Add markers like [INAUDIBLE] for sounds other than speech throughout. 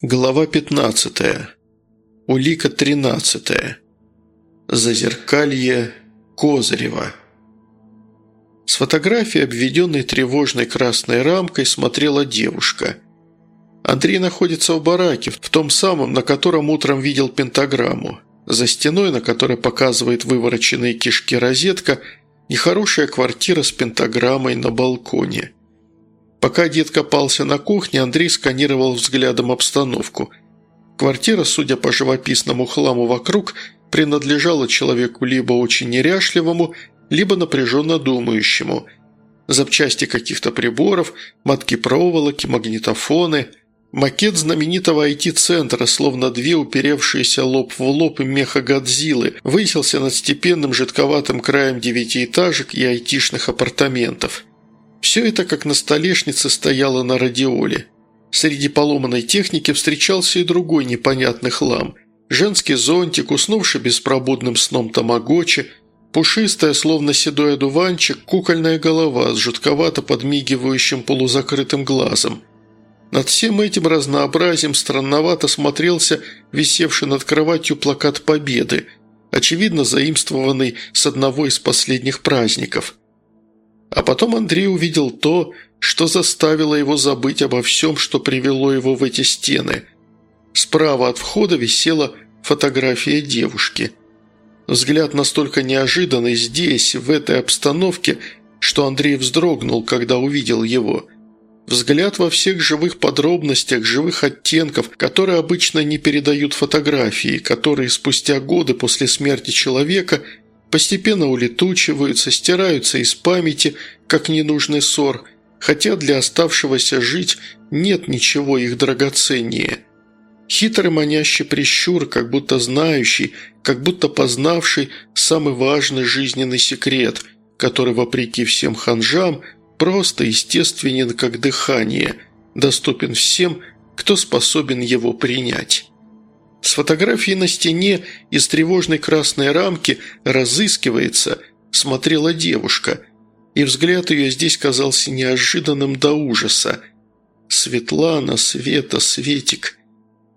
Глава 15. Улика 13. Зазеркалье Козырева. С фотографии, обведенной тревожной красной рамкой, смотрела девушка. Андрей находится в бараке, в том самом, на котором утром видел пентаграмму. За стеной, на которой показывает вывороченные кишки розетка, нехорошая квартира с пентаграммой на балконе – Пока дед копался на кухне, Андрей сканировал взглядом обстановку. Квартира, судя по живописному хламу вокруг, принадлежала человеку либо очень неряшливому, либо напряженно думающему. Запчасти каких-то приборов, мотки проволоки, магнитофоны. Макет знаменитого IT-центра, словно две уперевшиеся лоб в лоб меха Годзиллы, высился над степенным жидковатым краем девятиэтажек и айтишных апартаментов – все это как на столешнице стояло на радиоле. Среди поломанной техники встречался и другой непонятный хлам. Женский зонтик, уснувший беспробудным сном тамагочи, пушистая, словно седой одуванчик, кукольная голова с жутковато подмигивающим полузакрытым глазом. Над всем этим разнообразием странновато смотрелся висевший над кроватью плакат Победы, очевидно заимствованный с одного из последних праздников – а потом Андрей увидел то, что заставило его забыть обо всем, что привело его в эти стены. Справа от входа висела фотография девушки. Взгляд настолько неожиданный здесь, в этой обстановке, что Андрей вздрогнул, когда увидел его. Взгляд во всех живых подробностях, живых оттенков, которые обычно не передают фотографии, которые спустя годы после смерти человека – постепенно улетучиваются, стираются из памяти, как ненужный ссор, хотя для оставшегося жить нет ничего их драгоценнее. Хитрый манящий прищур, как будто знающий, как будто познавший самый важный жизненный секрет, который, вопреки всем ханжам, просто естественен, как дыхание, доступен всем, кто способен его принять. С фотографией на стене из тревожной красной рамки «Разыскивается» смотрела девушка, и взгляд ее здесь казался неожиданным до ужаса. «Светлана, Света, Светик».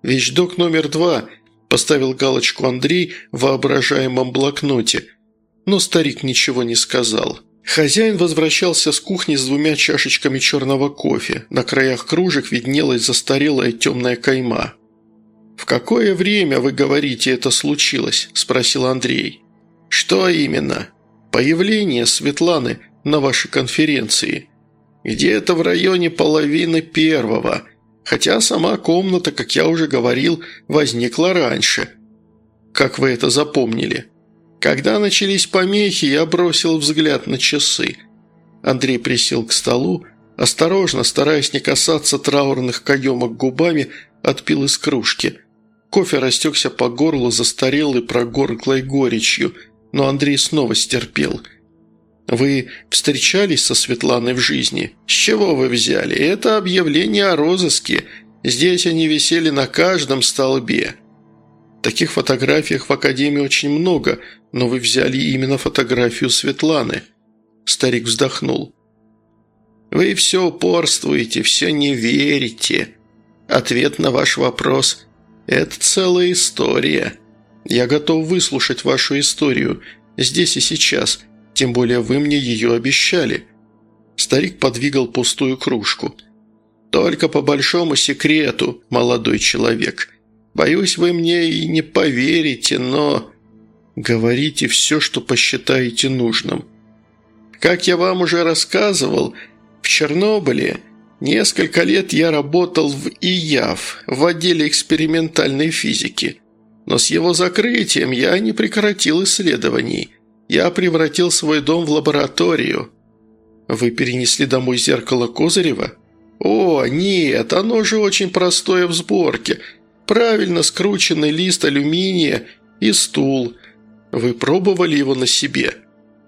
«Вещдок номер два», – поставил галочку Андрей в воображаемом блокноте, но старик ничего не сказал. Хозяин возвращался с кухни с двумя чашечками черного кофе. На краях кружек виднелась застарелая темная кайма. «В какое время, вы говорите, это случилось?» – спросил Андрей. «Что именно?» «Появление Светланы на вашей конференции. Где-то в районе половины первого, хотя сама комната, как я уже говорил, возникла раньше. Как вы это запомнили?» Когда начались помехи, я бросил взгляд на часы. Андрей присел к столу, осторожно, стараясь не касаться траурных каемок губами, отпил из кружки – Кофе растекся по горлу застарелой прогорклой горечью, но Андрей снова стерпел. «Вы встречались со Светланой в жизни? С чего вы взяли? Это объявление о розыске. Здесь они висели на каждом столбе». «Таких фотографиях в Академии очень много, но вы взяли именно фотографию Светланы». Старик вздохнул. «Вы все упорствуете, все не верите. Ответ на ваш вопрос это целая история. Я готов выслушать вашу историю здесь и сейчас, тем более вы мне ее обещали». Старик подвигал пустую кружку. «Только по большому секрету, молодой человек. Боюсь, вы мне и не поверите, но...» «Говорите все, что посчитаете нужным». «Как я вам уже рассказывал, в Чернобыле Несколько лет я работал в ИЯВ, в отделе экспериментальной физики. Но с его закрытием я не прекратил исследований. Я превратил свой дом в лабораторию. Вы перенесли домой зеркало Козырева? О, нет, оно же очень простое в сборке. Правильно скрученный лист алюминия и стул. Вы пробовали его на себе?»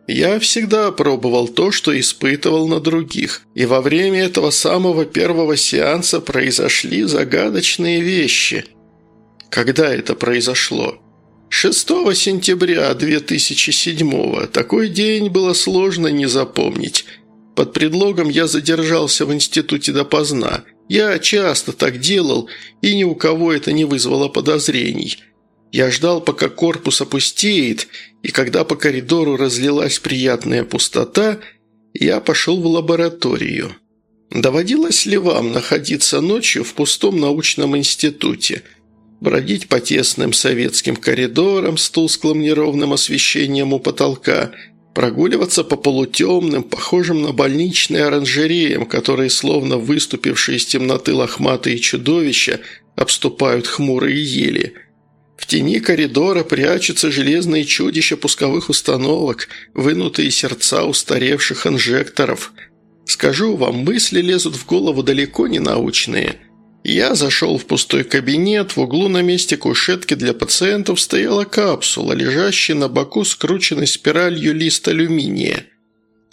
Я всегда пробовал то, что испытывал на других, и во время этого самого первого сеанса произошли загадочные вещи. Когда это произошло? 6 сентября 2007 Такой день было сложно не запомнить. Под предлогом я задержался в институте допоздна. Я часто так делал, и ни у кого это не вызвало подозрений. Я ждал, пока корпус опустеет, и когда по коридору разлилась приятная пустота, я пошел в лабораторию. Доводилось ли вам находиться ночью в пустом научном институте? Бродить по тесным советским коридорам с тусклым неровным освещением у потолка – Прогуливаться по полутемным, похожим на больничные оранжереям, которые, словно выступившие из темноты лохматые чудовища, обступают хмурые ели. В тени коридора прячутся железные чудища пусковых установок, вынутые сердца устаревших инжекторов. Скажу вам, мысли лезут в голову далеко не научные – я зашел в пустой кабинет, в углу на месте кушетки для пациентов стояла капсула, лежащая на боку скрученной спиралью лист алюминия.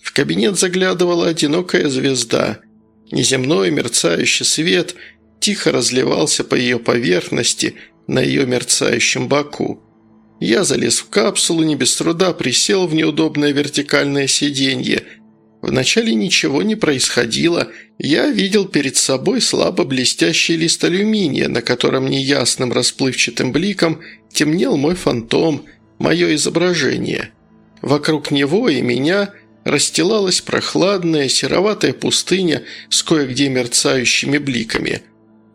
В кабинет заглядывала одинокая звезда. Неземной мерцающий свет тихо разливался по ее поверхности на ее мерцающем боку. Я залез в капсулу, не без труда присел в неудобное вертикальное сиденье – Вначале ничего не происходило. Я видел перед собой слабо блестящий лист алюминия, на котором неясным расплывчатым бликом темнел мой фантом, мое изображение. Вокруг него и меня расстилалась прохладная сероватая пустыня с кое-где мерцающими бликами.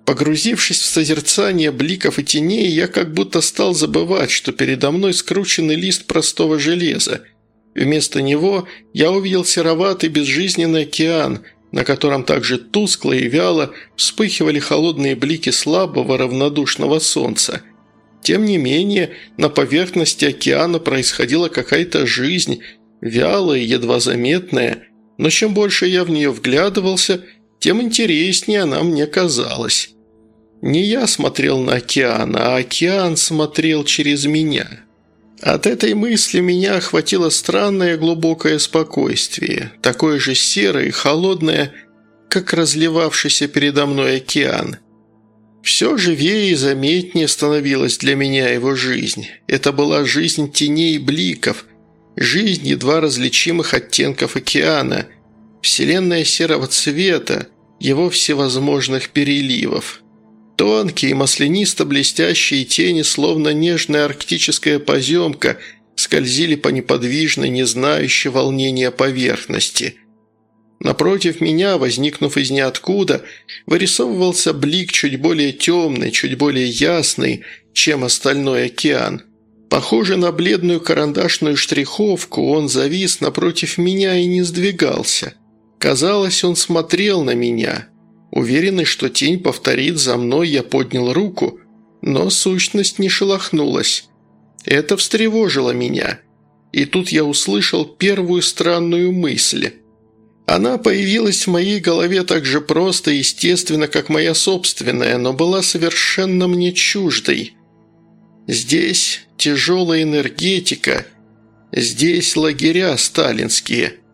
Погрузившись в созерцание бликов и теней, я как будто стал забывать, что передо мной скрученный лист простого железа – Вместо него я увидел сероватый безжизненный океан, на котором также тускло и вяло вспыхивали холодные блики слабого равнодушного солнца. Тем не менее, на поверхности океана происходила какая-то жизнь, вялая едва заметная, но чем больше я в нее вглядывался, тем интереснее она мне казалась. Не я смотрел на океан, а океан смотрел через меня». От этой мысли меня охватило странное глубокое спокойствие, такое же серое и холодное, как разливавшийся передо мной океан. Все живее и заметнее становилась для меня его жизнь. Это была жизнь теней и бликов, жизнь едва различимых оттенков океана, вселенная серого цвета, его всевозможных переливов. Тонкие, маслянисто-блестящие тени, словно нежная арктическая поземка, скользили по неподвижной, не знающей волнения поверхности. Напротив меня, возникнув из ниоткуда, вырисовывался блик чуть более темный, чуть более ясный, чем остальной океан. Похожий на бледную карандашную штриховку, он завис напротив меня и не сдвигался. Казалось, он смотрел на меня – Уверенный, что тень повторит за мной, я поднял руку, но сущность не шелохнулась. Это встревожило меня. И тут я услышал первую странную мысль. Она появилась в моей голове так же просто и естественно, как моя собственная, но была совершенно мне чуждой. Здесь тяжелая энергетика, здесь лагеря сталинские –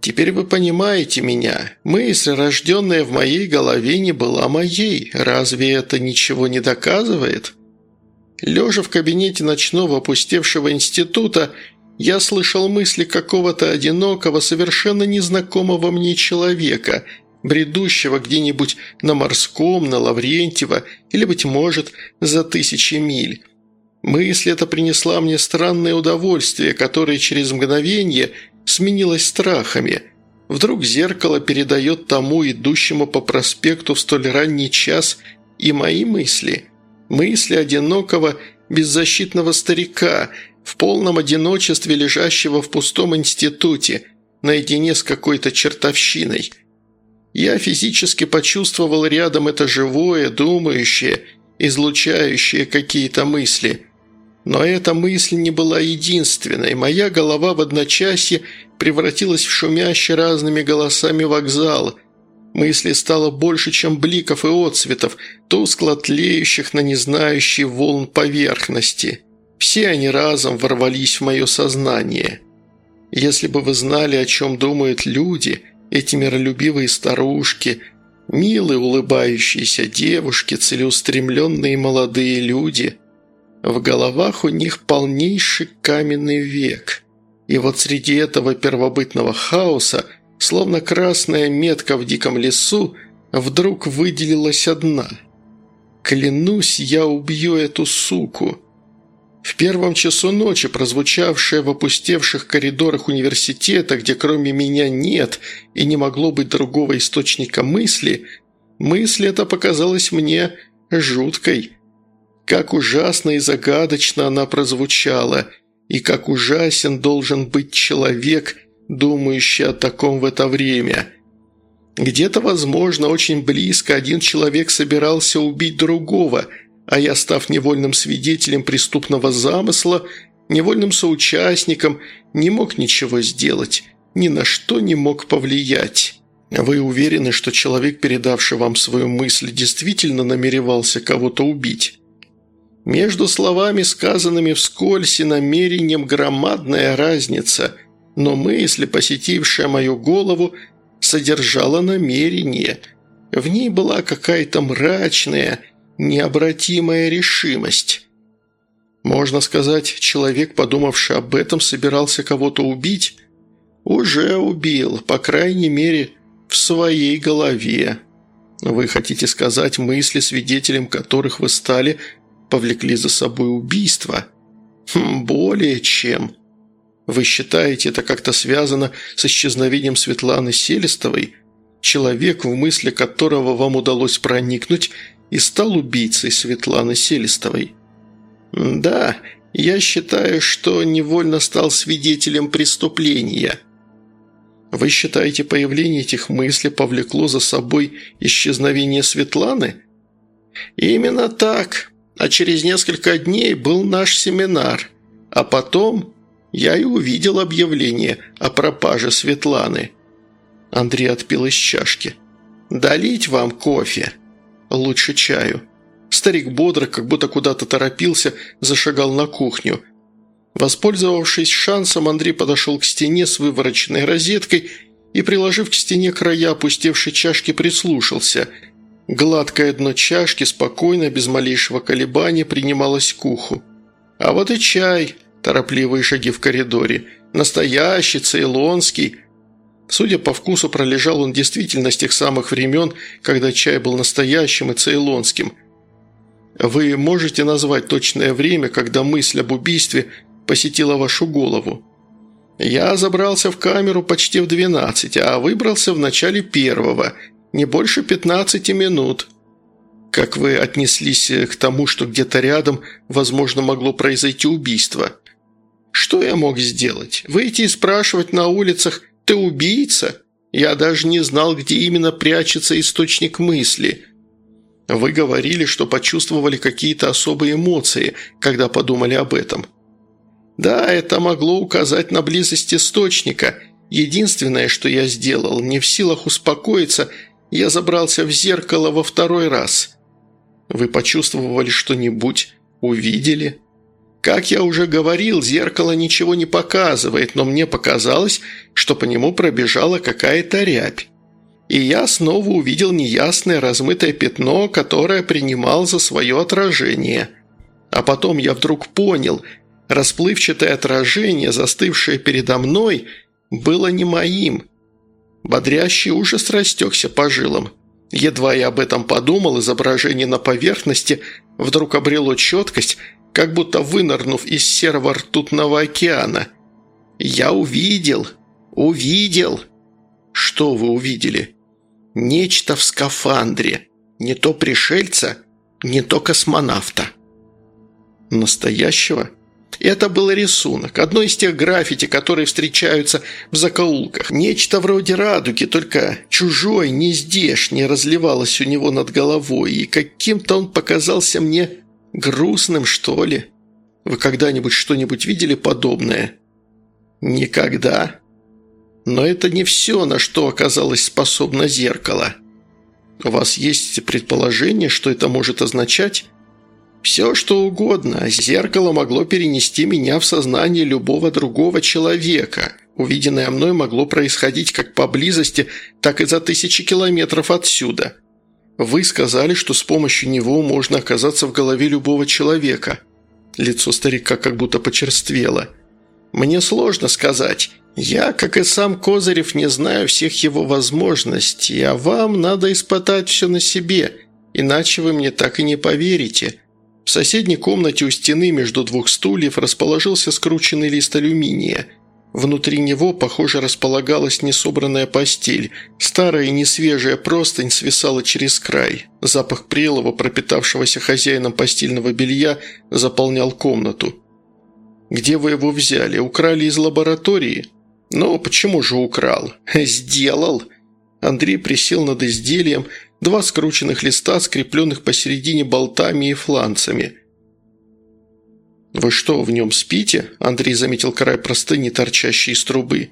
Теперь вы понимаете меня. Мысль, рожденная в моей голове, не была моей. Разве это ничего не доказывает? Лежа в кабинете ночного опустевшего института, я слышал мысли какого-то одинокого, совершенно незнакомого мне человека, бредущего где-нибудь на Морском, на Лаврентьево или, быть может, за тысячи миль. Мысль эта принесла мне странное удовольствие, которое через мгновение – сменилось страхами. Вдруг зеркало передает тому, идущему по проспекту в столь ранний час, и мои мысли. Мысли одинокого, беззащитного старика, в полном одиночестве лежащего в пустом институте, наедине с какой-то чертовщиной. Я физически почувствовал рядом это живое, думающее, излучающее какие-то мысли – но эта мысль не была единственной. Моя голова в одночасье превратилась в шумящий разными голосами вокзал. Мысли стало больше, чем бликов и отцветов, тускло тлеющих на незнающей волн поверхности. Все они разом ворвались в мое сознание. Если бы вы знали, о чем думают люди, эти миролюбивые старушки, милые улыбающиеся девушки, целеустремленные молодые люди – в головах у них полнейший каменный век. И вот среди этого первобытного хаоса, словно красная метка в диком лесу, вдруг выделилась одна. «Клянусь, я убью эту суку!» В первом часу ночи, прозвучавшее в опустевших коридорах университета, где кроме меня нет и не могло быть другого источника мысли, мысль эта показалась мне жуткой. Как ужасно и загадочно она прозвучала, и как ужасен должен быть человек, думающий о таком в это время. Где-то, возможно, очень близко один человек собирался убить другого – а я, став невольным свидетелем преступного замысла, невольным соучастником, не мог ничего сделать, ни на что не мог повлиять. Вы уверены, что человек, передавший вам свою мысль, действительно намеревался кого-то убить? Между словами, сказанными вскользь и намерением, громадная разница, но мысль, посетившая мою голову, содержала намерение. В ней была какая-то мрачная, необратимая решимость. Можно сказать, человек, подумавший об этом, собирался кого-то убить? Уже убил, по крайней мере, в своей голове. Вы хотите сказать, мысли, свидетелем которых вы стали, повлекли за собой убийство? Хм, более чем. Вы считаете, это как-то связано с исчезновением Светланы Селестовой? Человек, в мысли которого вам удалось проникнуть и стал убийцей Светланы Селестовой. Да, я считаю, что невольно стал свидетелем преступления. Вы считаете, появление этих мыслей повлекло за собой исчезновение Светланы? Именно так. А через несколько дней был наш семинар. А потом я и увидел объявление о пропаже Светланы. Андрей отпил из чашки. «Долить вам кофе?» лучше чаю. Старик бодро, как будто куда-то торопился, зашагал на кухню. Воспользовавшись шансом, Андрей подошел к стене с вывороченной розеткой и, приложив к стене края опустевшей чашки, прислушался. Гладкое дно чашки спокойно, без малейшего колебания, принималось к уху. «А вот и чай!» – торопливые шаги в коридоре. «Настоящий, цейлонский!» Судя по вкусу, пролежал он действительно с тех самых времен, когда чай был настоящим и цейлонским. Вы можете назвать точное время, когда мысль об убийстве посетила вашу голову? Я забрался в камеру почти в 12, а выбрался в начале первого, не больше 15 минут. Как вы отнеслись к тому, что где-то рядом, возможно, могло произойти убийство? Что я мог сделать? Выйти и спрашивать на улицах, «Ты убийца? Я даже не знал, где именно прячется источник мысли». Вы говорили, что почувствовали какие-то особые эмоции, когда подумали об этом. Да, это могло указать на близость источника. Единственное, что я сделал, не в силах успокоиться, я забрался в зеркало во второй раз. Вы почувствовали что-нибудь? Увидели?» Как я уже говорил, зеркало ничего не показывает, но мне показалось, что по нему пробежала какая-то рябь. И я снова увидел неясное размытое пятно, которое принимал за свое отражение. А потом я вдруг понял, расплывчатое отражение, застывшее передо мной, было не моим. Бодрящий ужас растекся по жилам. Едва я об этом подумал, изображение на поверхности вдруг обрело четкость – как будто вынырнув из серого ртутного океана. «Я увидел! Увидел!» «Что вы увидели?» «Нечто в скафандре. Не то пришельца, не то космонавта». «Настоящего?» Это был рисунок, одно из тех граффити, которые встречаются в закоулках. Нечто вроде радуги, только чужой, не здешний, разливалось у него над головой, и каким-то он показался мне Грустным, что ли? Вы когда-нибудь что-нибудь видели подобное? Никогда. Но это не все, на что оказалось способно зеркало. У вас есть предположение, что это может означать? Все, что угодно. Зеркало могло перенести меня в сознание любого другого человека. Увиденное мной могло происходить как поблизости, так и за тысячи километров отсюда. Вы сказали, что с помощью него можно оказаться в голове любого человека». Лицо старика как будто почерствело. Мне сложно сказать. Я, как и сам Козырев, не знаю всех его возможностей, а вам надо испытать все на себе, иначе вы мне так и не поверите. В соседней комнате у стены между двух стульев расположился скрученный лист алюминия. Внутри него, похоже, располагалась несобранная постель. Старая и несвежая простынь свисала через край. Запах прелого, пропитавшегося хозяином постельного белья, заполнял комнату. «Где вы его взяли? Украли из лаборатории?» «Ну, почему же украл?» «Сделал!» Андрей присел над изделием, два скрученных листа, скрепленных посередине болтами и фланцами. «Вы что, в нем спите?» Андрей заметил край простыни, торчащей из трубы.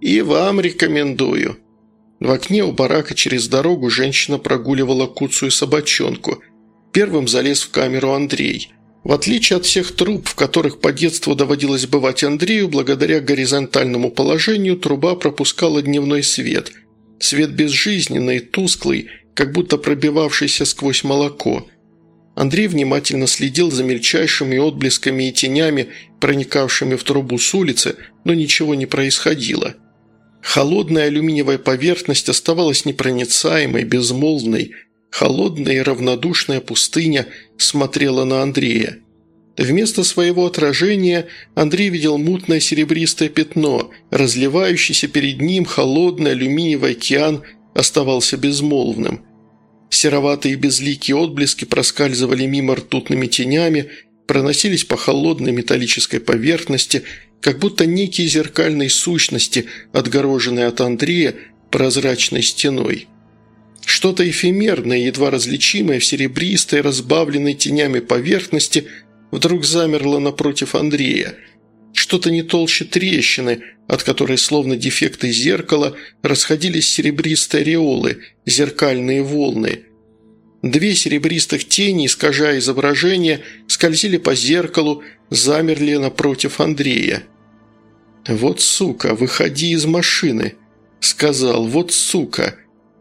«И вам рекомендую». В окне у барака через дорогу женщина прогуливала куцую собачонку. Первым залез в камеру Андрей – в отличие от всех труб, в которых по детству доводилось бывать Андрею, благодаря горизонтальному положению труба пропускала дневной свет. Свет безжизненный, тусклый, как будто пробивавшийся сквозь молоко. Андрей внимательно следил за мельчайшими отблесками и тенями, проникавшими в трубу с улицы, но ничего не происходило. Холодная алюминиевая поверхность оставалась непроницаемой, безмолвной, Холодная и равнодушная пустыня смотрела на Андрея. Вместо своего отражения Андрей видел мутное серебристое пятно, разливающийся перед ним холодный алюминиевый океан оставался безмолвным. Сероватые безликие отблески проскальзывали мимо ртутными тенями, проносились по холодной металлической поверхности, как будто некие зеркальные сущности, отгороженные от Андрея прозрачной стеной. Что-то эфемерное, едва различимое в серебристой, разбавленной тенями поверхности, вдруг замерло напротив Андрея. Что-то не толще трещины, от которой, словно дефекты зеркала, расходились серебристые ореолы, зеркальные волны. Две серебристых тени, искажая изображение, скользили по зеркалу, замерли напротив Андрея. «Вот сука, выходи из машины!» – сказал «Вот сука!»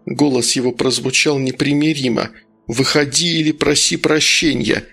Голос его прозвучал непримиримо. «Выходи или проси прощения!»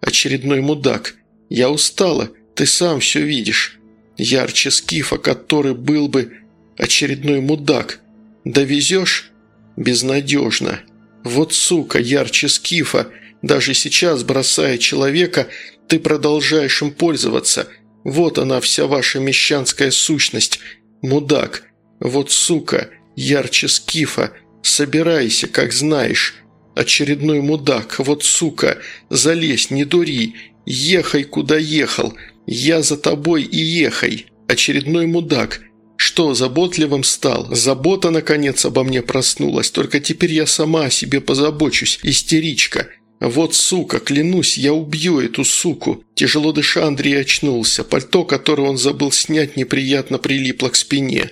Очередной мудак. «Я устала, ты сам все видишь. Ярче скифа, который был бы очередной мудак. Довезешь? Безнадежно. Вот сука, ярче скифа. Даже сейчас, бросая человека, ты продолжаешь им пользоваться. Вот она вся ваша мещанская сущность. Мудак. Вот сука, ярче скифа. «Собирайся, как знаешь. Очередной мудак, вот сука, залезь, не дури. Ехай, куда ехал. Я за тобой и ехай. Очередной мудак. Что, заботливым стал? Забота, наконец, обо мне проснулась. Только теперь я сама о себе позабочусь, истеричка». «Вот сука, клянусь, я убью эту суку!» Тяжело дыша, Андрей очнулся. Пальто, которое он забыл снять, неприятно прилипло к спине.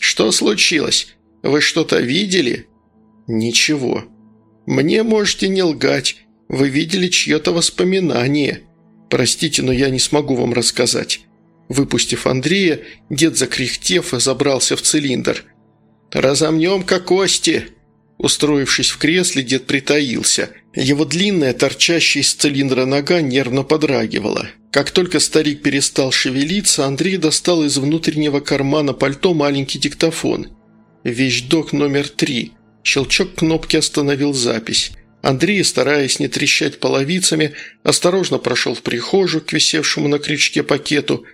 «Что случилось?» Вы что-то видели?» «Ничего». «Мне можете не лгать. Вы видели чье-то воспоминание. Простите, но я не смогу вам рассказать». Выпустив Андрея, дед, закряхтев, забрался в цилиндр. «Разомнем-ка кости!» Устроившись в кресле, дед притаился. Его длинная, торчащая из цилиндра нога нервно подрагивала. Как только старик перестал шевелиться, Андрей достал из внутреннего кармана пальто маленький диктофон – «Вещдок номер три». Щелчок кнопки остановил запись. Андрей, стараясь не трещать половицами, осторожно прошел в прихожую к висевшему на крючке пакету.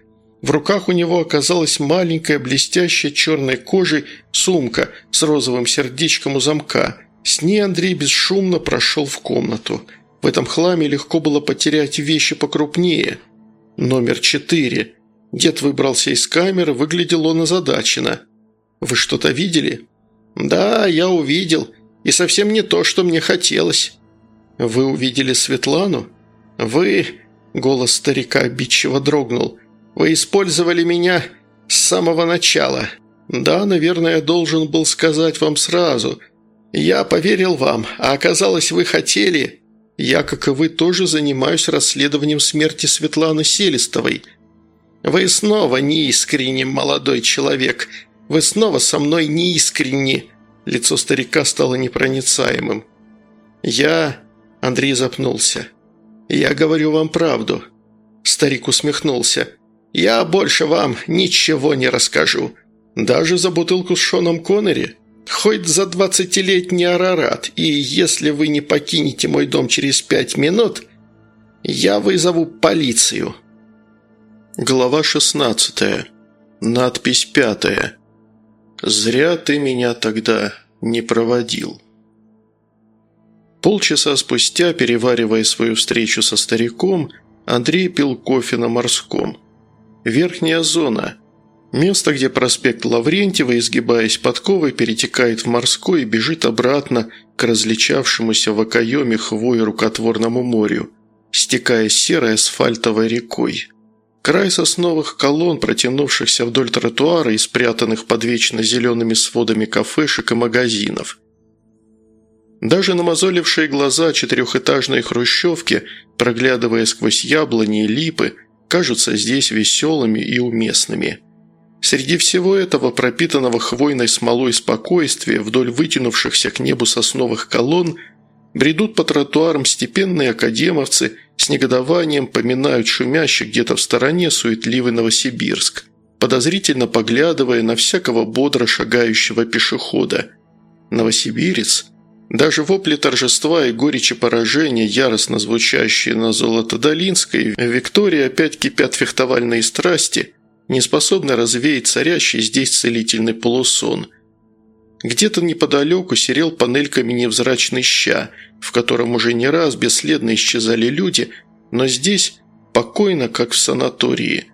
В руках у него оказалась маленькая, блестящая черной кожей сумка с розовым сердечком у замка. С ней Андрей бесшумно прошел в комнату. В этом хламе легко было потерять вещи покрупнее. Номер четыре. Дед выбрался из камеры, выглядел он озадаченно – вы что-то видели?» «Да, я увидел. И совсем не то, что мне хотелось». «Вы увидели Светлану?» «Вы...» – голос старика обидчиво дрогнул. «Вы использовали меня с самого начала. Да, наверное, я должен был сказать вам сразу. Я поверил вам, а оказалось, вы хотели...» «Я, как и вы, тоже занимаюсь расследованием смерти Светланы Селистовой». «Вы снова неискренне, молодой человек», вы снова со мной неискренни!» Лицо старика стало непроницаемым. «Я...» – Андрей запнулся. «Я говорю вам правду». Старик усмехнулся. «Я больше вам ничего не расскажу. Даже за бутылку с Шоном Коннери. Хоть за двадцатилетний Арарат, и если вы не покинете мой дом через пять минут, я вызову полицию». Глава шестнадцатая. Надпись пятая. «Зря ты меня тогда не проводил». Полчаса спустя, переваривая свою встречу со стариком, Андрей пил кофе на морском. Верхняя зона. Место, где проспект Лаврентьева, изгибаясь подковой, перетекает в морской и бежит обратно к различавшемуся в окоеме хвой рукотворному морю, стекая серой асфальтовой рекой. Край сосновых колонн, протянувшихся вдоль тротуара и спрятанных под вечно зелеными сводами кафешек и магазинов – даже намазолившие глаза четырехэтажной хрущевки, проглядывая сквозь яблони и липы, кажутся здесь веселыми и уместными. Среди всего этого пропитанного хвойной смолой спокойствия вдоль вытянувшихся к небу сосновых колонн бредут по тротуарам степенные академовцы, с негодованием поминают шумящий где-то в стороне суетливый Новосибирск, подозрительно поглядывая на всякого бодро шагающего пешехода. Новосибирец – даже вопли торжества и горечи поражения, яростно звучащие на Золотодолинской, Виктории опять кипят фехтовальные страсти, не способны развеять царящий здесь целительный полусон. Где-то неподалеку серел панельками невзрачный ща, в котором уже не раз бесследно исчезали люди, но здесь покойно, как в санатории.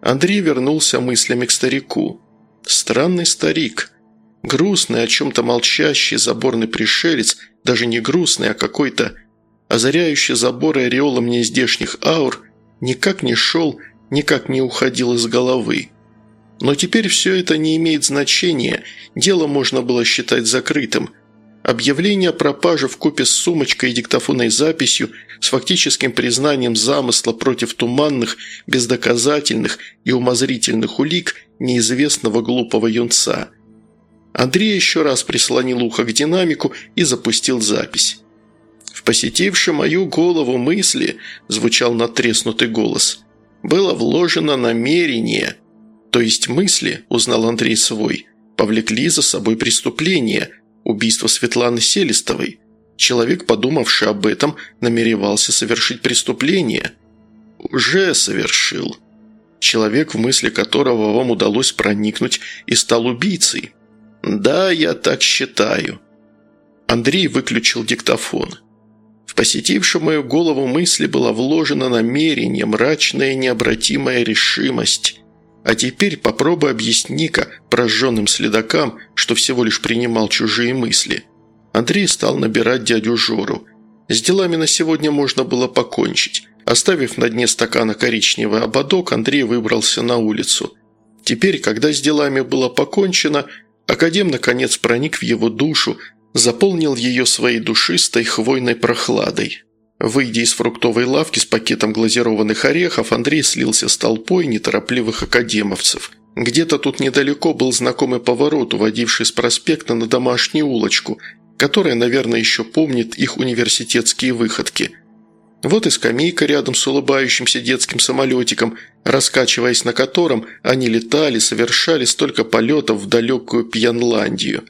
Андрей вернулся мыслями к старику. Странный старик – Грустный, о чем-то молчащий, заборный пришелец, даже не грустный, а какой-то озаряющий заборы ореолом нездешних аур, никак не шел, никак не уходил из головы. Но теперь все это не имеет значения, дело можно было считать закрытым. Объявление о пропаже в купе с сумочкой и диктофонной записью с фактическим признанием замысла против туманных, бездоказательных и умозрительных улик неизвестного глупого юнца – Андрей еще раз прислонил ухо к динамику и запустил запись. «В посетившей мою голову мысли», – звучал натреснутый голос, – «было вложено намерение». То есть мысли, узнал Андрей свой, повлекли за собой преступление – убийство Светланы Селистовой. Человек, подумавший об этом, намеревался совершить преступление. Уже совершил. Человек, в мысли которого вам удалось проникнуть и стал убийцей – «Да, я так считаю». Андрей выключил диктофон. В посетившую мою голову мысли была вложена намерение, мрачная необратимая решимость. А теперь попробуй объясни-ка прожженным следакам, что всего лишь принимал чужие мысли. Андрей стал набирать дядю Жору. С делами на сегодня можно было покончить. Оставив на дне стакана коричневый ободок, Андрей выбрался на улицу. Теперь, когда с делами было покончено, Академ, наконец, проник в его душу, заполнил ее своей душистой хвойной прохладой. Выйдя из фруктовой лавки с пакетом глазированных орехов, Андрей слился с толпой неторопливых академовцев. Где-то тут недалеко был знакомый поворот, уводивший с проспекта на домашнюю улочку, которая, наверное, еще помнит их университетские выходки – вот и скамейка рядом с улыбающимся детским самолетиком, раскачиваясь на котором они летали, совершали столько полетов в далекую Пьянландию.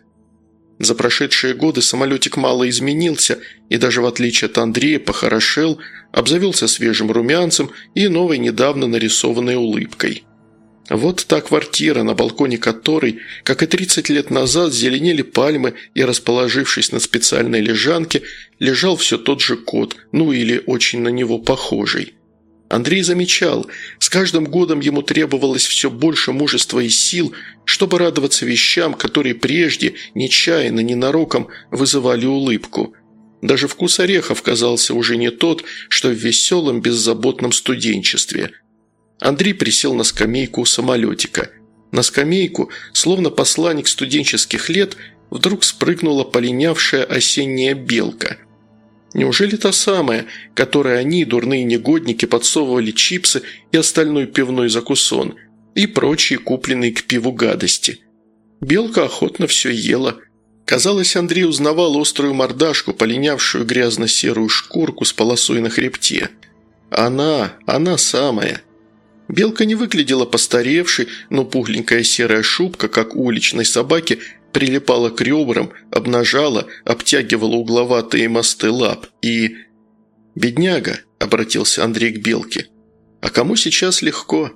За прошедшие годы самолетик мало изменился и даже в отличие от Андрея похорошел, обзавелся свежим румянцем и новой недавно нарисованной улыбкой. Вот та квартира, на балконе которой, как и 30 лет назад, зеленели пальмы и, расположившись на специальной лежанке, лежал все тот же кот, ну или очень на него похожий. Андрей замечал, с каждым годом ему требовалось все больше мужества и сил, чтобы радоваться вещам, которые прежде, нечаянно, ненароком вызывали улыбку. Даже вкус орехов казался уже не тот, что в веселом, беззаботном студенчестве – Андрей присел на скамейку у самолетика. На скамейку, словно посланник студенческих лет, вдруг спрыгнула полинявшая осенняя белка. Неужели та самая, которой они, дурные негодники, подсовывали чипсы и остальной пивной закусон, и прочие купленные к пиву гадости? Белка охотно все ела. Казалось, Андрей узнавал острую мордашку, полинявшую грязно-серую шкурку с полосой на хребте. Она, она самая – Белка не выглядела постаревшей, но пухленькая серая шубка, как уличной собаки, прилипала к ребрам, обнажала, обтягивала угловатые мосты лап и... «Бедняга», — обратился Андрей к Белке, — «а кому сейчас легко?»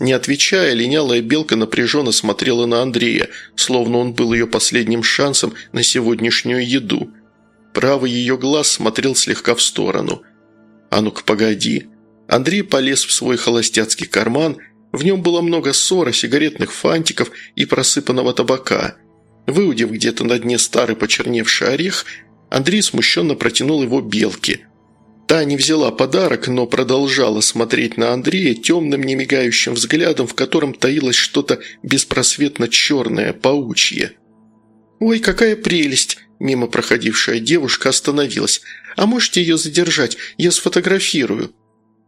Не отвечая, линялая белка напряженно смотрела на Андрея, словно он был ее последним шансом на сегодняшнюю еду. Правый ее глаз смотрел слегка в сторону. «А ну-ка, погоди!» Андрей полез в свой холостяцкий карман, в нем было много ссора, сигаретных фантиков и просыпанного табака. Выудив где-то на дне старый почерневший орех, Андрей смущенно протянул его белке. Та не взяла подарок, но продолжала смотреть на Андрея темным немигающим взглядом, в котором таилось что-то беспросветно черное, паучье. «Ой, какая прелесть!» Мимо проходившая девушка остановилась. «А можете ее задержать? Я сфотографирую».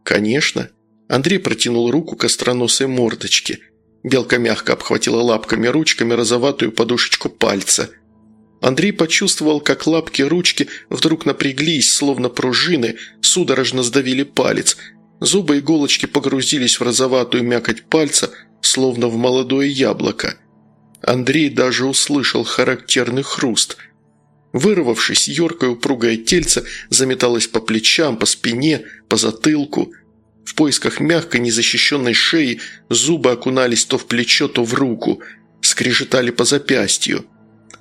«Конечно». Андрей протянул руку к остроносой мордочке. Белка мягко обхватила лапками ручками розоватую подушечку пальца. Андрей почувствовал, как лапки ручки вдруг напряглись, словно пружины, судорожно сдавили палец. Зубы иголочки погрузились в розоватую мякоть пальца, словно в молодое яблоко. Андрей даже услышал характерный хруст – Вырвавшись, юркое упругое тельце заметалось по плечам, по спине, по затылку. В поисках мягкой, незащищенной шеи зубы окунались то в плечо, то в руку, скрежетали по запястью.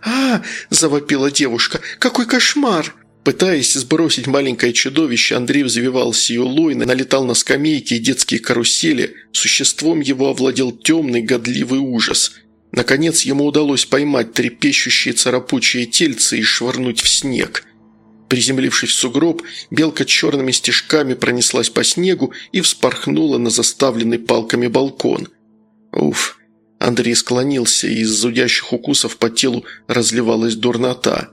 «А!» – завопила девушка. «Какой кошмар!» Пытаясь сбросить маленькое чудовище, Андрей взвивался ее лойно, налетал на скамейки и детские карусели. Существом его овладел темный, годливый ужас – Наконец ему удалось поймать трепещущие царапучие тельцы и швырнуть в снег. Приземлившись в сугроб, белка черными стежками пронеслась по снегу и вспорхнула на заставленный палками балкон. Уф, Андрей склонился, и из зудящих укусов по телу разливалась дурнота.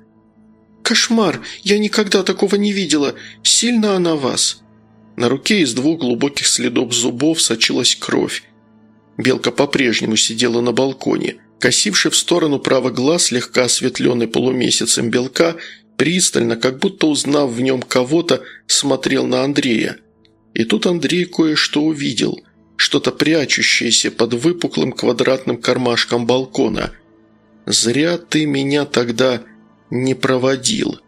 «Кошмар! Я никогда такого не видела! Сильно она вас!» На руке из двух глубоких следов зубов сочилась кровь. Белка по-прежнему сидела на балконе. Косивший в сторону правый глаз, слегка осветленный полумесяцем белка, пристально, как будто узнав в нем кого-то, смотрел на Андрея. И тут Андрей кое-что увидел. Что-то прячущееся под выпуклым квадратным кармашком балкона. «Зря ты меня тогда не проводил».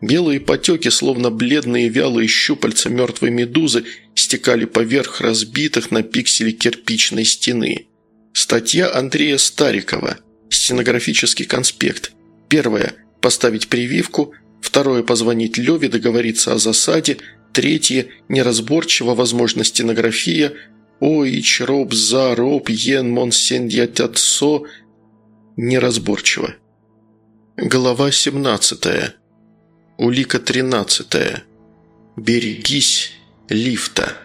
Белые потеки, словно бледные вялые щупальца мертвой медузы, стекали поверх разбитых на пиксели кирпичной стены. Статья Андрея Старикова. Стенографический конспект. Первое. Поставить прививку. Второе. Позвонить Леве, договориться о засаде. Третье. Неразборчиво, возможно, стенография. Ой, чроб, за, роб, ен, мон, сен, ятятсо. Неразборчиво. Глава семнадцатая. Улика 13. Берегись лифта.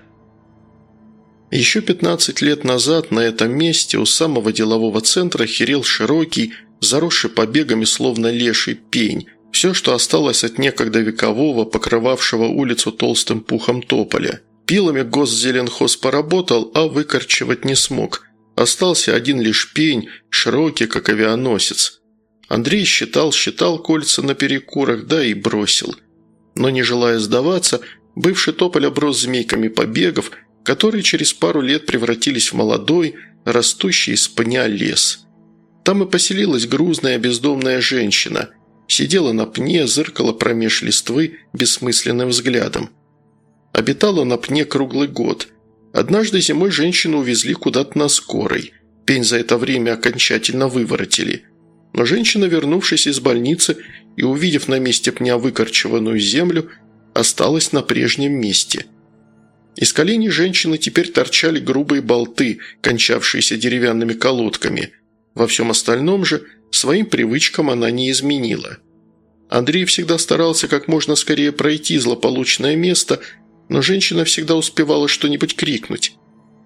Еще 15 лет назад на этом месте у самого делового центра херел широкий, заросший побегами словно леший пень. Все, что осталось от некогда векового, покрывавшего улицу толстым пухом тополя. Пилами госзеленхоз поработал, а выкорчевать не смог. Остался один лишь пень, широкий, как авианосец – Андрей считал, считал кольца на перекурах, да и бросил. Но не желая сдаваться, бывший тополь оброс змейками побегов, которые через пару лет превратились в молодой, растущий из пня лес. Там и поселилась грузная бездомная женщина. Сидела на пне, зыркала промеж листвы бессмысленным взглядом. Обитала на пне круглый год. Однажды зимой женщину увезли куда-то на скорой. Пень за это время окончательно выворотили – но женщина, вернувшись из больницы и увидев на месте пня выкорчеванную землю, осталась на прежнем месте. Из коленей женщины теперь торчали грубые болты, кончавшиеся деревянными колодками. Во всем остальном же своим привычкам она не изменила. Андрей всегда старался как можно скорее пройти злополучное место, но женщина всегда успевала что-нибудь крикнуть.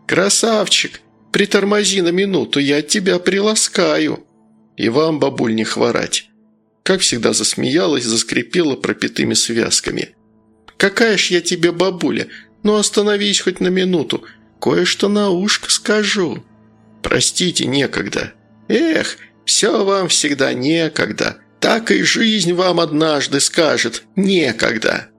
«Красавчик! Притормози на минуту, я тебя приласкаю!» И вам, бабуль, не хворать». Как всегда засмеялась, заскрипела пропитыми связками. «Какая ж я тебе бабуля? Ну остановись хоть на минуту. Кое-что на ушко скажу». «Простите, некогда». «Эх, все вам всегда некогда. Так и жизнь вам однажды скажет «некогда».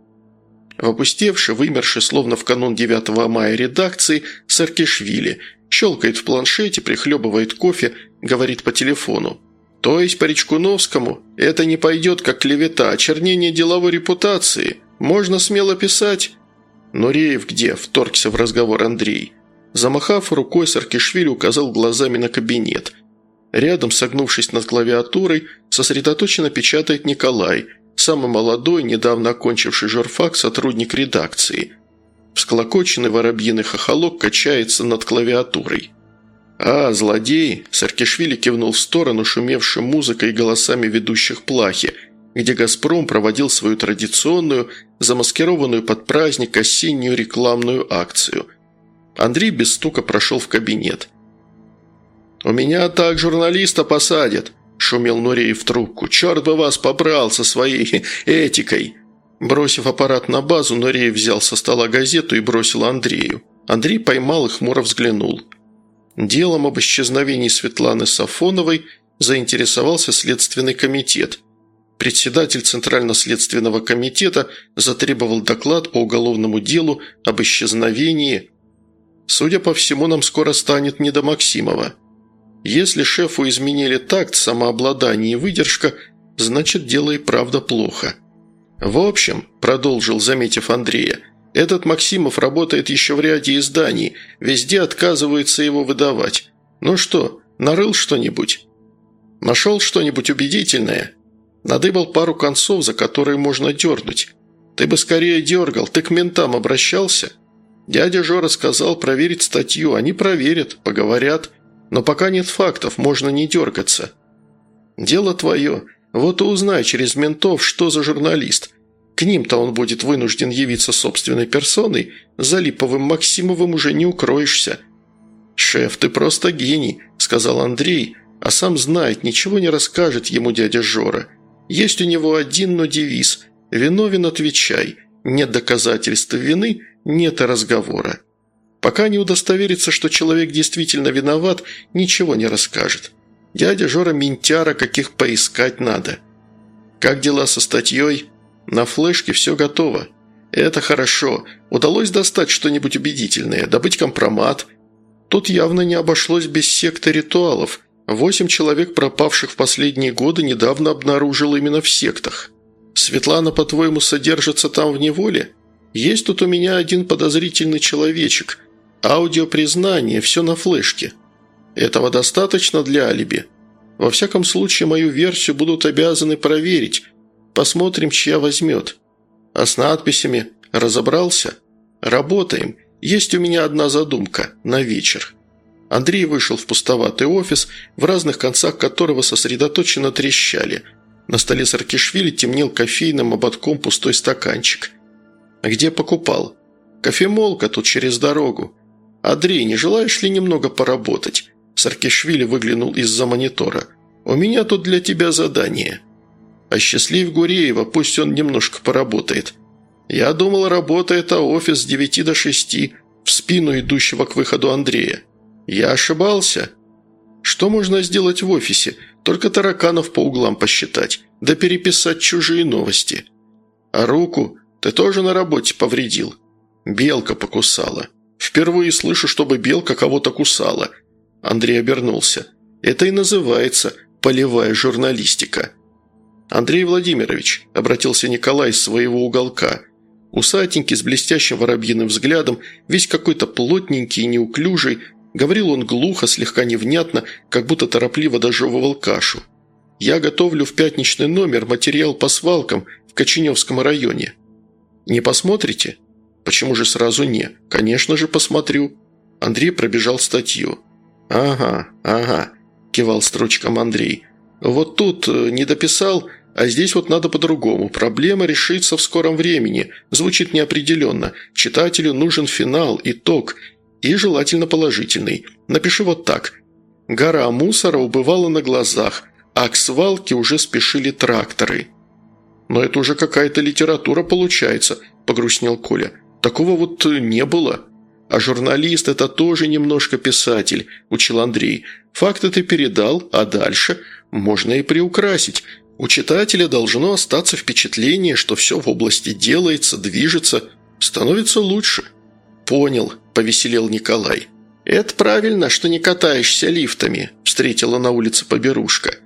В опустевшей, вымершей, словно в канун 9 мая редакции, Саркишвили щелкает в планшете, прихлебывает кофе, говорит по телефону. То есть по Речкуновскому это не пойдет как клевета, очернение деловой репутации. Можно смело писать. Но Реев где? Вторгся в разговор Андрей. Замахав рукой, Саркишвили указал глазами на кабинет. Рядом, согнувшись над клавиатурой, сосредоточенно печатает Николай, самый молодой, недавно окончивший журфак сотрудник редакции. Всклокоченный воробьиный хохолок качается над клавиатурой. «А, злодей!» – Саркишвили кивнул в сторону, шумевшей музыкой и голосами ведущих плахи, где «Газпром» проводил свою традиционную, замаскированную под праздник осеннюю рекламную акцию. Андрей без стука прошел в кабинет. «У меня так журналиста посадят», – шумел Нуреев в трубку. «Черт бы вас побрал со своей этикой!» Бросив аппарат на базу, Нуреев взял со стола газету и бросил Андрею. Андрей поймал и хмуро взглянул. Делом об исчезновении Светланы Сафоновой заинтересовался Следственный комитет. Председатель Центрально-следственного комитета затребовал доклад по уголовному делу об исчезновении. Судя по всему, нам скоро станет не до Максимова. Если шефу изменили такт, самообладание и выдержка, значит дело и правда плохо. В общем, продолжил, заметив Андрея, этот Максимов работает еще в ряде изданий, везде отказывается его выдавать. Ну что, нарыл что-нибудь? Нашел что-нибудь убедительное? Надыбал пару концов, за которые можно дернуть. Ты бы скорее дергал, ты к ментам обращался? Дядя Жора сказал проверить статью, они проверят, поговорят. Но пока нет фактов, можно не дергаться. Дело твое. Вот и узнай через ментов, что за журналист. К ним-то он будет вынужден явиться собственной персоной, за Липовым Максимовым уже не укроешься. «Шеф, ты просто гений», – сказал Андрей, а сам знает, ничего не расскажет ему дядя Жора. Есть у него один, но девиз – «Виновен, отвечай». Нет доказательств вины – нет и разговора. Пока не удостоверится, что человек действительно виноват, ничего не расскажет. Дядя Жора ментяра, каких поискать надо. Как дела со статьей? На флешке все готово. Это хорошо. Удалось достать что-нибудь убедительное, добыть компромат. Тут явно не обошлось без секты ритуалов. Восемь человек, пропавших в последние годы, недавно обнаружил именно в сектах. Светлана, по-твоему, содержится там в неволе? Есть тут у меня один подозрительный человечек. Аудиопризнание, все на флешке. Этого достаточно для алиби? Во всяком случае, мою версию будут обязаны проверить, Посмотрим, чья возьмет. А с надписями разобрался? Работаем. Есть у меня одна задумка. На вечер». Андрей вышел в пустоватый офис, в разных концах которого сосредоточенно трещали. На столе Саркишвили темнел кофейным ободком пустой стаканчик. «А где покупал?» «Кофемолка тут через дорогу». «Андрей, не желаешь ли немного поработать?» Саркишвили выглянул из-за монитора. «У меня тут для тебя задание». Осчастлив Гуреева, пусть он немножко поработает. Я думал, работа – это офис с девяти до шести, в спину идущего к выходу Андрея. Я ошибался. Что можно сделать в офисе? Только тараканов по углам посчитать, да переписать чужие новости. А руку ты тоже на работе повредил. Белка покусала. Впервые слышу, чтобы белка кого-то кусала. Андрей обернулся. Это и называется полевая журналистика. «Андрей Владимирович», – обратился Николай из своего уголка. Усатенький, с блестящим воробьиным взглядом, весь какой-то плотненький и неуклюжий, говорил он глухо, слегка невнятно, как будто торопливо дожевывал кашу. «Я готовлю в пятничный номер материал по свалкам в Коченевском районе. Не посмотрите?» «Почему же сразу не? Конечно же посмотрю». Андрей пробежал статью. «Ага, ага», – кивал строчком Андрей. Вот тут э, не дописал, а здесь вот надо по-другому. Проблема решится в скором времени. Звучит неопределенно. Читателю нужен финал, итог. И желательно положительный. Напиши вот так. Гора мусора убывала на глазах, а к свалке уже спешили тракторы. «Но это уже какая-то литература получается», – погрустнел Коля. «Такого вот э, не было». «А журналист – это тоже немножко писатель», – учил Андрей. «Факты ты передал, а дальше можно и приукрасить. У читателя должно остаться впечатление, что все в области делается, движется – Становится лучше». «Понял», – повеселел Николай. «Это правильно, что не катаешься лифтами», – встретила на улице поберушка.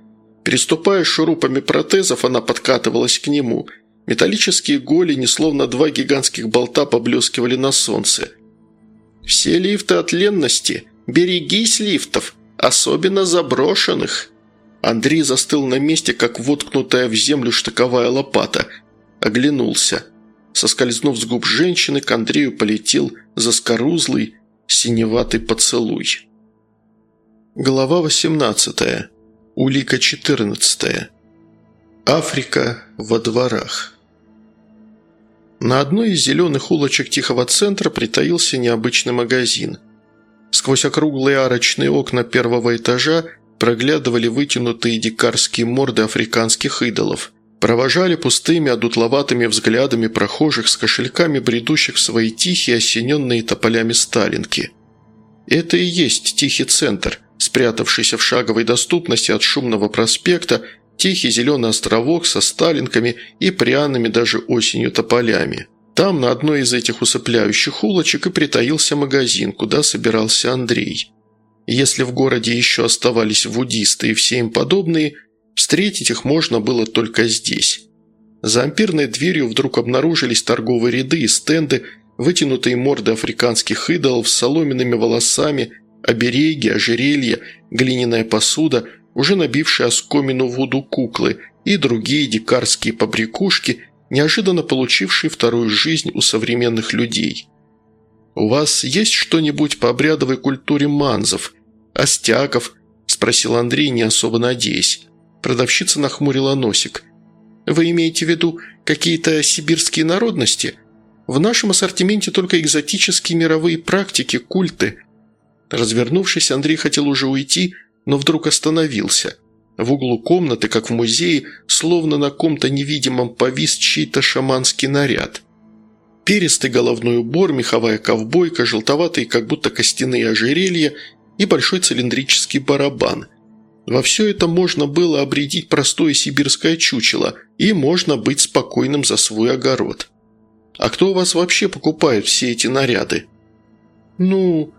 Переступая шурупами протезов, она подкатывалась к нему. Металлические голени, словно два гигантских болта, поблескивали на солнце. «Все лифты от ленности. Берегись лифтов, особенно заброшенных». Андрей застыл на месте, как воткнутая в землю штыковая лопата. Оглянулся. Соскользнув с губ женщины, к Андрею полетел заскорузлый, синеватый поцелуй. Глава 18. Улика 14. Африка во дворах. На одной из зеленых улочек Тихого центра притаился необычный магазин. Сквозь округлые арочные окна первого этажа проглядывали вытянутые дикарские морды африканских идолов. Провожали пустыми, одутловатыми взглядами прохожих с кошельками, бредущих в свои тихие, осененные тополями сталинки. Это и есть Тихий центр, спрятавшийся в шаговой доступности от шумного проспекта, тихий зеленый островок со сталинками и пряными даже осенью тополями. Там, на одной из этих усыпляющих улочек, и притаился магазин, куда собирался Андрей. Если в городе еще оставались вудисты и все им подобные, встретить их можно было только здесь. За ампирной дверью вдруг обнаружились торговые ряды и стенды, вытянутые морды африканских идолов с соломенными волосами, обереги, ожерелья, глиняная посуда, уже набившие оскомину вуду куклы и другие дикарские побрякушки, неожиданно получившие вторую жизнь у современных людей. «У вас есть что-нибудь по обрядовой культуре манзов?» «Остяков?» – спросил Андрей, не особо надеясь. Продавщица нахмурила носик. «Вы имеете в виду какие-то сибирские народности? В нашем ассортименте только экзотические мировые практики, культы». Развернувшись, Андрей хотел уже уйти, но вдруг остановился. В углу комнаты, как в музее, словно на ком-то невидимом повис чей-то шаманский наряд. Перистый головной убор, меховая ковбойка, желтоватые, как будто костяные ожерелья – и большой цилиндрический барабан. Во все это можно было обредить простое сибирское чучело, и можно быть спокойным за свой огород. А кто у вас вообще покупает все эти наряды? Ну,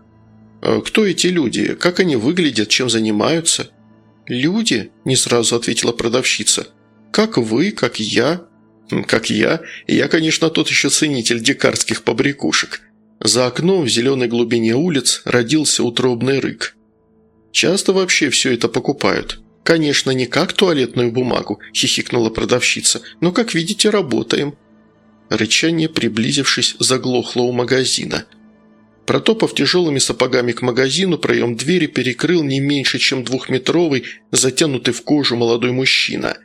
кто эти люди? Как они выглядят? Чем занимаются? Люди? Не сразу ответила продавщица. Как вы, как я. Как я. Я, конечно, тот еще ценитель дикарских побрякушек. За окном в зеленой глубине улиц родился утробный рык. «Часто вообще все это покупают?» «Конечно, не как туалетную бумагу», – хихикнула продавщица, – «но, как видите, работаем». Рычание, приблизившись, заглохло у магазина. Протопав тяжелыми сапогами к магазину, проем двери перекрыл не меньше, чем двухметровый, затянутый в кожу молодой мужчина.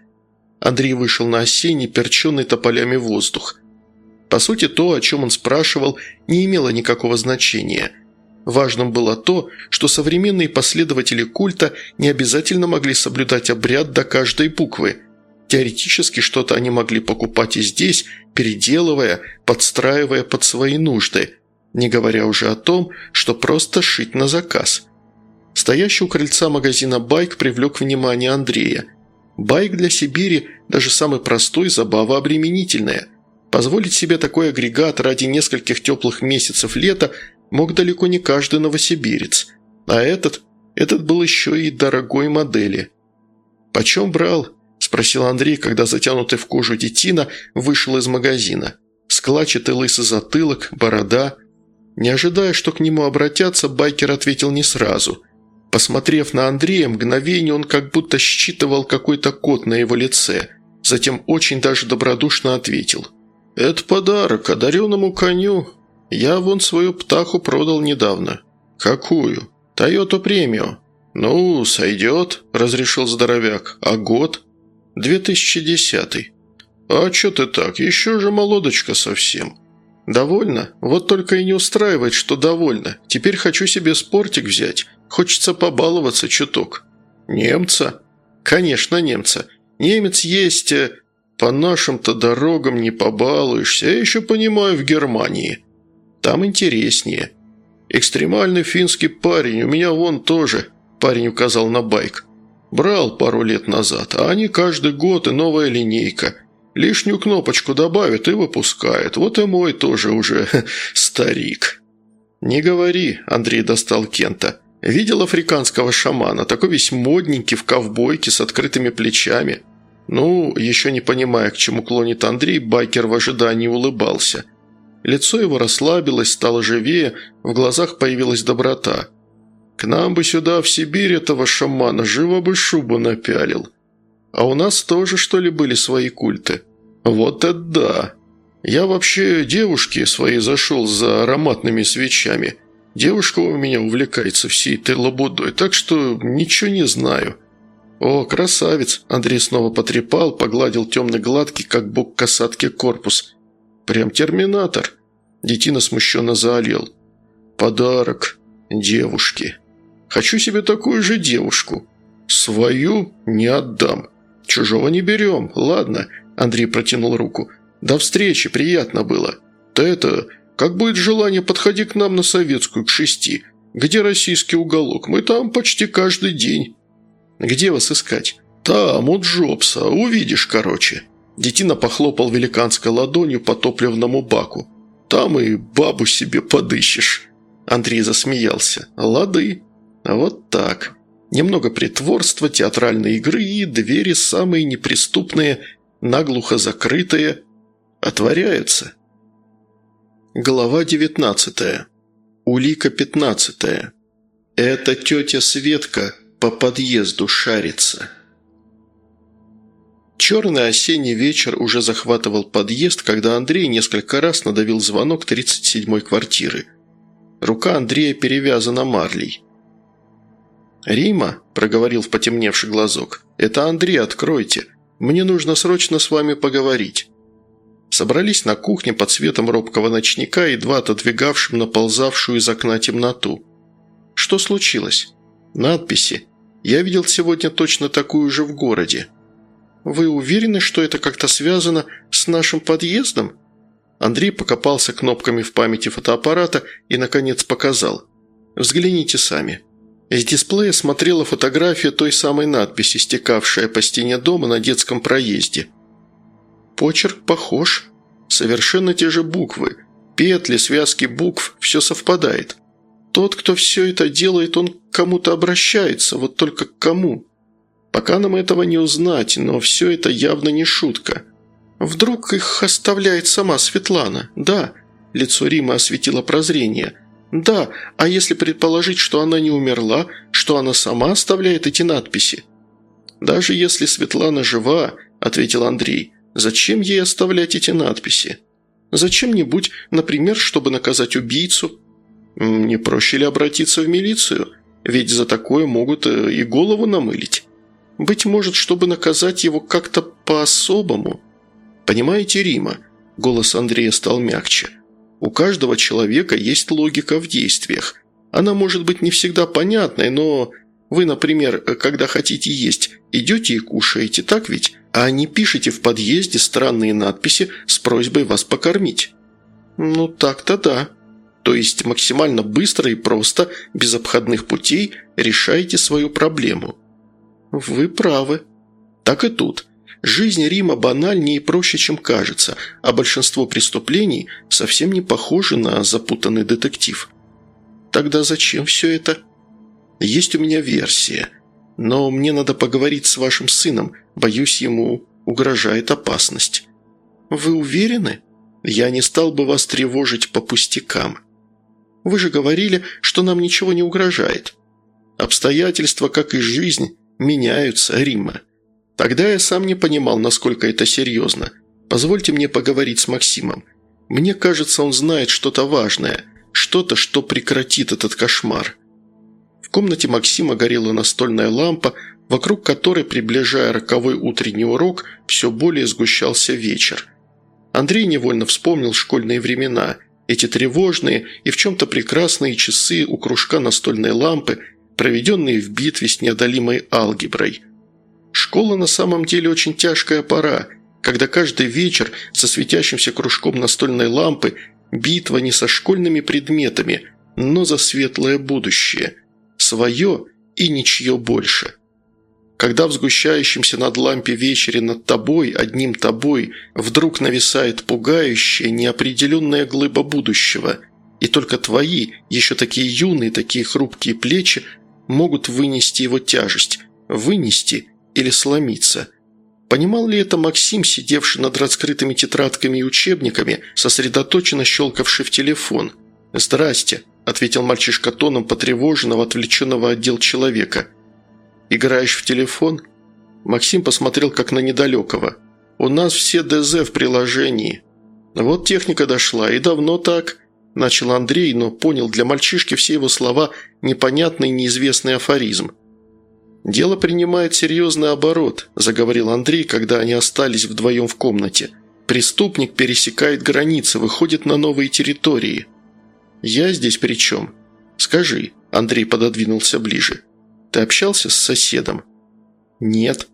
Андрей вышел на осенний, перченный тополями воздух – по сути, то, о чем он спрашивал, не имело никакого значения. Важным было то, что современные последователи культа не обязательно могли соблюдать обряд до каждой буквы. Теоретически что-то они могли покупать и здесь, переделывая, подстраивая под свои нужды, не говоря уже о том, что просто шить на заказ. Стоящий у крыльца магазина «Байк» привлек внимание Андрея. Байк для Сибири, даже самый простой, забава обременительная – Позволить себе такой агрегат ради нескольких теплых месяцев лета мог далеко не каждый новосибирец. А этот, этот был еще и дорогой модели. «Почем брал?» – спросил Андрей, когда затянутый в кожу детина вышел из магазина. Склачатый лысый затылок, борода. Не ожидая, что к нему обратятся, байкер ответил не сразу. Посмотрев на Андрея, мгновение он как будто считывал какой-то код на его лице. Затем очень даже добродушно ответил – «Это подарок одаренному коню. Я вон свою птаху продал недавно». «Какую?» «Тойоту премио». «Ну, сойдет», – разрешил здоровяк. «А год?» «2010». «А чё ты так? Еще же молодочка совсем». «Довольно? Вот только и не устраивает, что довольно. Теперь хочу себе спортик взять. Хочется побаловаться чуток». «Немца?» «Конечно, немца. Немец есть...» э, по нашим-то дорогам не побалуешься, я еще понимаю в Германии. Там интереснее. Экстремальный финский парень, у меня вон тоже, парень указал на байк. Брал пару лет назад, а они каждый год и новая линейка. Лишнюю кнопочку добавит и выпускает. Вот и мой тоже уже [LAUGHS] старик». «Не говори», – Андрей достал Кента. «Видел африканского шамана, такой весь модненький, в ковбойке, с открытыми плечами». Ну, еще не понимая, к чему клонит Андрей, байкер в ожидании улыбался. Лицо его расслабилось, стало живее, в глазах появилась доброта. «К нам бы сюда, в Сибирь, этого шамана, живо бы шубу напялил. А у нас тоже, что ли, были свои культы? Вот это да! Я вообще девушке своей зашел за ароматными свечами. Девушка у меня увлекается всей этой лабудой, так что ничего не знаю». «О, красавец!» – Андрей снова потрепал, погладил темно-гладкий, как бок касатки, корпус. «Прям терминатор!» Детина смущенно заолел. «Подарок девушке. Хочу себе такую же девушку. Свою не отдам. Чужого не берем. Ладно», – Андрей протянул руку. «До встречи, приятно было. Да это, как будет желание, подходи к нам на Советскую к шести. Где российский уголок? Мы там почти каждый день». «Где вас искать?» «Там, у Джобса. Увидишь, короче». Детина похлопал великанской ладонью по топливному баку. «Там и бабу себе подыщешь». Андрей засмеялся. «Лады. Вот так. Немного притворства, театральной игры и двери самые неприступные, наглухо закрытые, отворяются». Глава девятнадцатая. Улика пятнадцатая. «Это тетя Светка», по подъезду шарится. Черный осенний вечер уже захватывал подъезд, когда Андрей несколько раз надавил звонок 37-й квартиры. Рука Андрея перевязана марлей. «Рима», – проговорил в потемневший глазок, – «это Андрей, откройте. Мне нужно срочно с вами поговорить». Собрались на кухне под светом робкого ночника, едва отодвигавшим наползавшую из окна темноту. «Что случилось?» Надписи. Я видел сегодня точно такую же в городе. Вы уверены, что это как-то связано с нашим подъездом? Андрей покопался кнопками в памяти фотоаппарата и, наконец, показал. Взгляните сами. С дисплея смотрела фотография той самой надписи, стекавшая по стене дома на детском проезде. Почерк похож. Совершенно те же буквы. Петли, связки букв – все совпадает. Тот, кто все это делает, он к кому-то обращается, вот только к кому. Пока нам этого не узнать, но все это явно не шутка. Вдруг их оставляет сама Светлана? Да. Лицо Рима осветило прозрение. Да, а если предположить, что она не умерла, что она сама оставляет эти надписи? Даже если Светлана жива, ответил Андрей, зачем ей оставлять эти надписи? Зачем-нибудь, например, чтобы наказать убийцу? Не проще ли обратиться в милицию? Ведь за такое могут э, и голову намылить. Быть может, чтобы наказать его как-то по-особому. Понимаете, Рима?» Голос Андрея стал мягче. «У каждого человека есть логика в действиях. Она может быть не всегда понятной, но вы, например, когда хотите есть, идете и кушаете, так ведь? А не пишете в подъезде странные надписи с просьбой вас покормить». «Ну так-то да», то есть максимально быстро и просто, без обходных путей, решаете свою проблему. Вы правы. Так и тут. Жизнь Рима банальнее и проще, чем кажется, а большинство преступлений совсем не похожи на запутанный детектив. Тогда зачем все это? Есть у меня версия. Но мне надо поговорить с вашим сыном. Боюсь, ему угрожает опасность. Вы уверены? Я не стал бы вас тревожить по пустякам. Вы же говорили, что нам ничего не угрожает. Обстоятельства, как и жизнь, меняются, Римма. Тогда я сам не понимал, насколько это серьезно. Позвольте мне поговорить с Максимом. Мне кажется, он знает что-то важное, что-то, что прекратит этот кошмар». В комнате Максима горела настольная лампа, вокруг которой, приближая роковой утренний урок, все более сгущался вечер. Андрей невольно вспомнил школьные времена – эти тревожные и в чем-то прекрасные часы у кружка настольной лампы, проведенные в битве с неодолимой алгеброй. Школа на самом деле очень тяжкая пора, когда каждый вечер со светящимся кружком настольной лампы битва не со школьными предметами, но за светлое будущее. Свое и ничье больше. Когда в сгущающемся над лампе вечере над тобой, одним тобой, вдруг нависает пугающая, неопределенная глыба будущего, и только твои, еще такие юные, такие хрупкие плечи, могут вынести его тяжесть, вынести или сломиться. Понимал ли это Максим, сидевший над раскрытыми тетрадками и учебниками, сосредоточенно щелкавший в телефон? «Здрасте», – ответил мальчишка тоном потревоженного, отвлеченного отдел человека – «Играешь в телефон?» Максим посмотрел как на недалекого. «У нас все ДЗ в приложении». «Вот техника дошла, и давно так», – начал Андрей, но понял для мальчишки все его слова непонятный неизвестный афоризм. «Дело принимает серьезный оборот», – заговорил Андрей, когда они остались вдвоем в комнате. «Преступник пересекает границы, выходит на новые территории». «Я здесь при чем?» «Скажи», – Андрей пододвинулся ближе. Ты общался с соседом?» «Нет».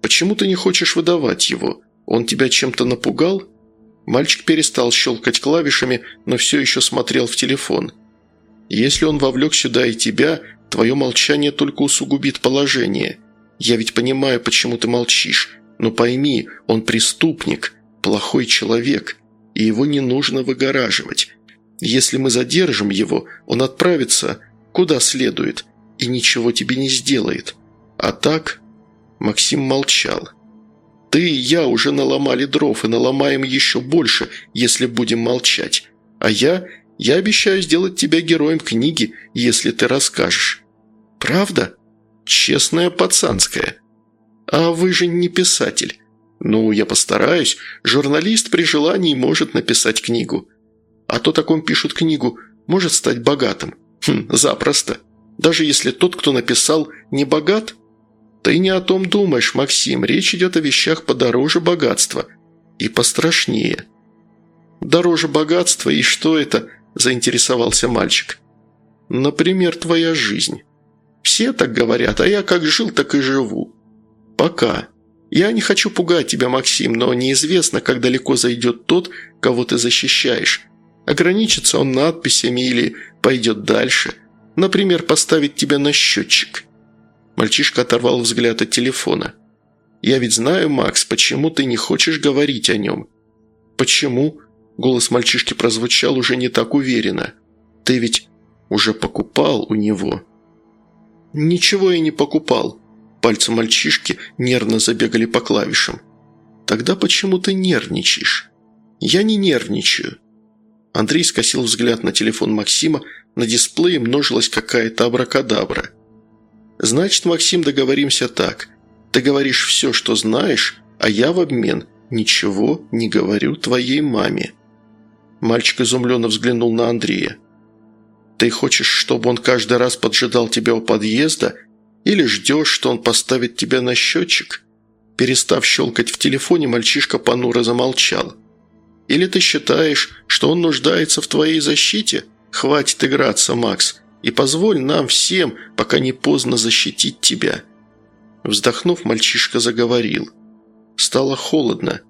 «Почему ты не хочешь выдавать его? Он тебя чем-то напугал?» Мальчик перестал щелкать клавишами, но все еще смотрел в телефон. «Если он вовлек сюда и тебя, твое молчание только усугубит положение. Я ведь понимаю, почему ты молчишь, но пойми, он преступник, плохой человек, и его не нужно выгораживать. Если мы задержим его, он отправится куда следует, и ничего тебе не сделает. А так...» Максим молчал. «Ты и я уже наломали дров и наломаем еще больше, если будем молчать. А я... Я обещаю сделать тебя героем книги, если ты расскажешь. Правда? Честная пацанская. А вы же не писатель. Ну, я постараюсь. Журналист при желании может написать книгу. А то, так он пишет книгу, может стать богатым. Хм, запросто» даже если тот, кто написал, не богат? Ты не о том думаешь, Максим, речь идет о вещах подороже богатства. И пострашнее. Дороже богатства, и что это? Заинтересовался мальчик. Например, твоя жизнь. Все так говорят, а я как жил, так и живу. Пока. Я не хочу пугать тебя, Максим, но неизвестно, как далеко зайдет тот, кого ты защищаешь. Ограничится он надписями или пойдет дальше – Например, поставить тебя на счетчик». Мальчишка оторвал взгляд от телефона. «Я ведь знаю, Макс, почему ты не хочешь говорить о нем». «Почему?» – голос мальчишки прозвучал уже не так уверенно. «Ты ведь уже покупал у него». «Ничего я не покупал». Пальцы мальчишки нервно забегали по клавишам. «Тогда почему ты нервничаешь?» «Я не нервничаю». Андрей скосил взгляд на телефон Максима, на дисплее множилась какая-то абракадабра. «Значит, Максим, договоримся так. Ты говоришь все, что знаешь, а я в обмен ничего не говорю твоей маме». Мальчик изумленно взглянул на Андрея. «Ты хочешь, чтобы он каждый раз поджидал тебя у подъезда? Или ждешь, что он поставит тебя на счетчик?» Перестав щелкать в телефоне, мальчишка понуро замолчал. «Или ты считаешь, что он нуждается в твоей защите?» «Хватит играться, Макс, и позволь нам всем, пока не поздно защитить тебя». Вздохнув, мальчишка заговорил. Стало холодно.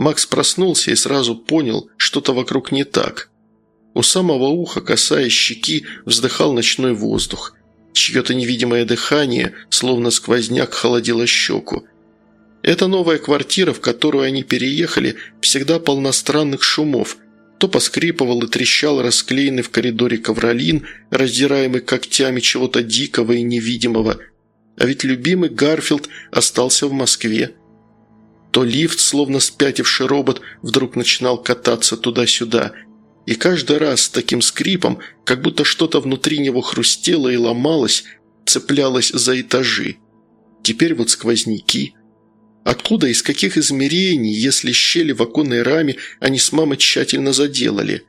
Макс проснулся и сразу понял, что-то вокруг не так. У самого уха, касаясь щеки, вздыхал ночной воздух. Чье-то невидимое дыхание, словно сквозняк, холодило щеку. Эта новая квартира, в которую они переехали, всегда полна странных шумов – то поскрипывал и трещал расклеенный в коридоре ковролин, раздираемый когтями чего-то дикого и невидимого. А ведь любимый Гарфилд остался в Москве. То лифт, словно спятивший робот, вдруг начинал кататься туда-сюда. И каждый раз с таким скрипом, как будто что-то внутри него хрустело и ломалось, цеплялось за этажи. Теперь вот сквозняки – Откуда, из каких измерений, если щели в оконной раме они с мамой тщательно заделали?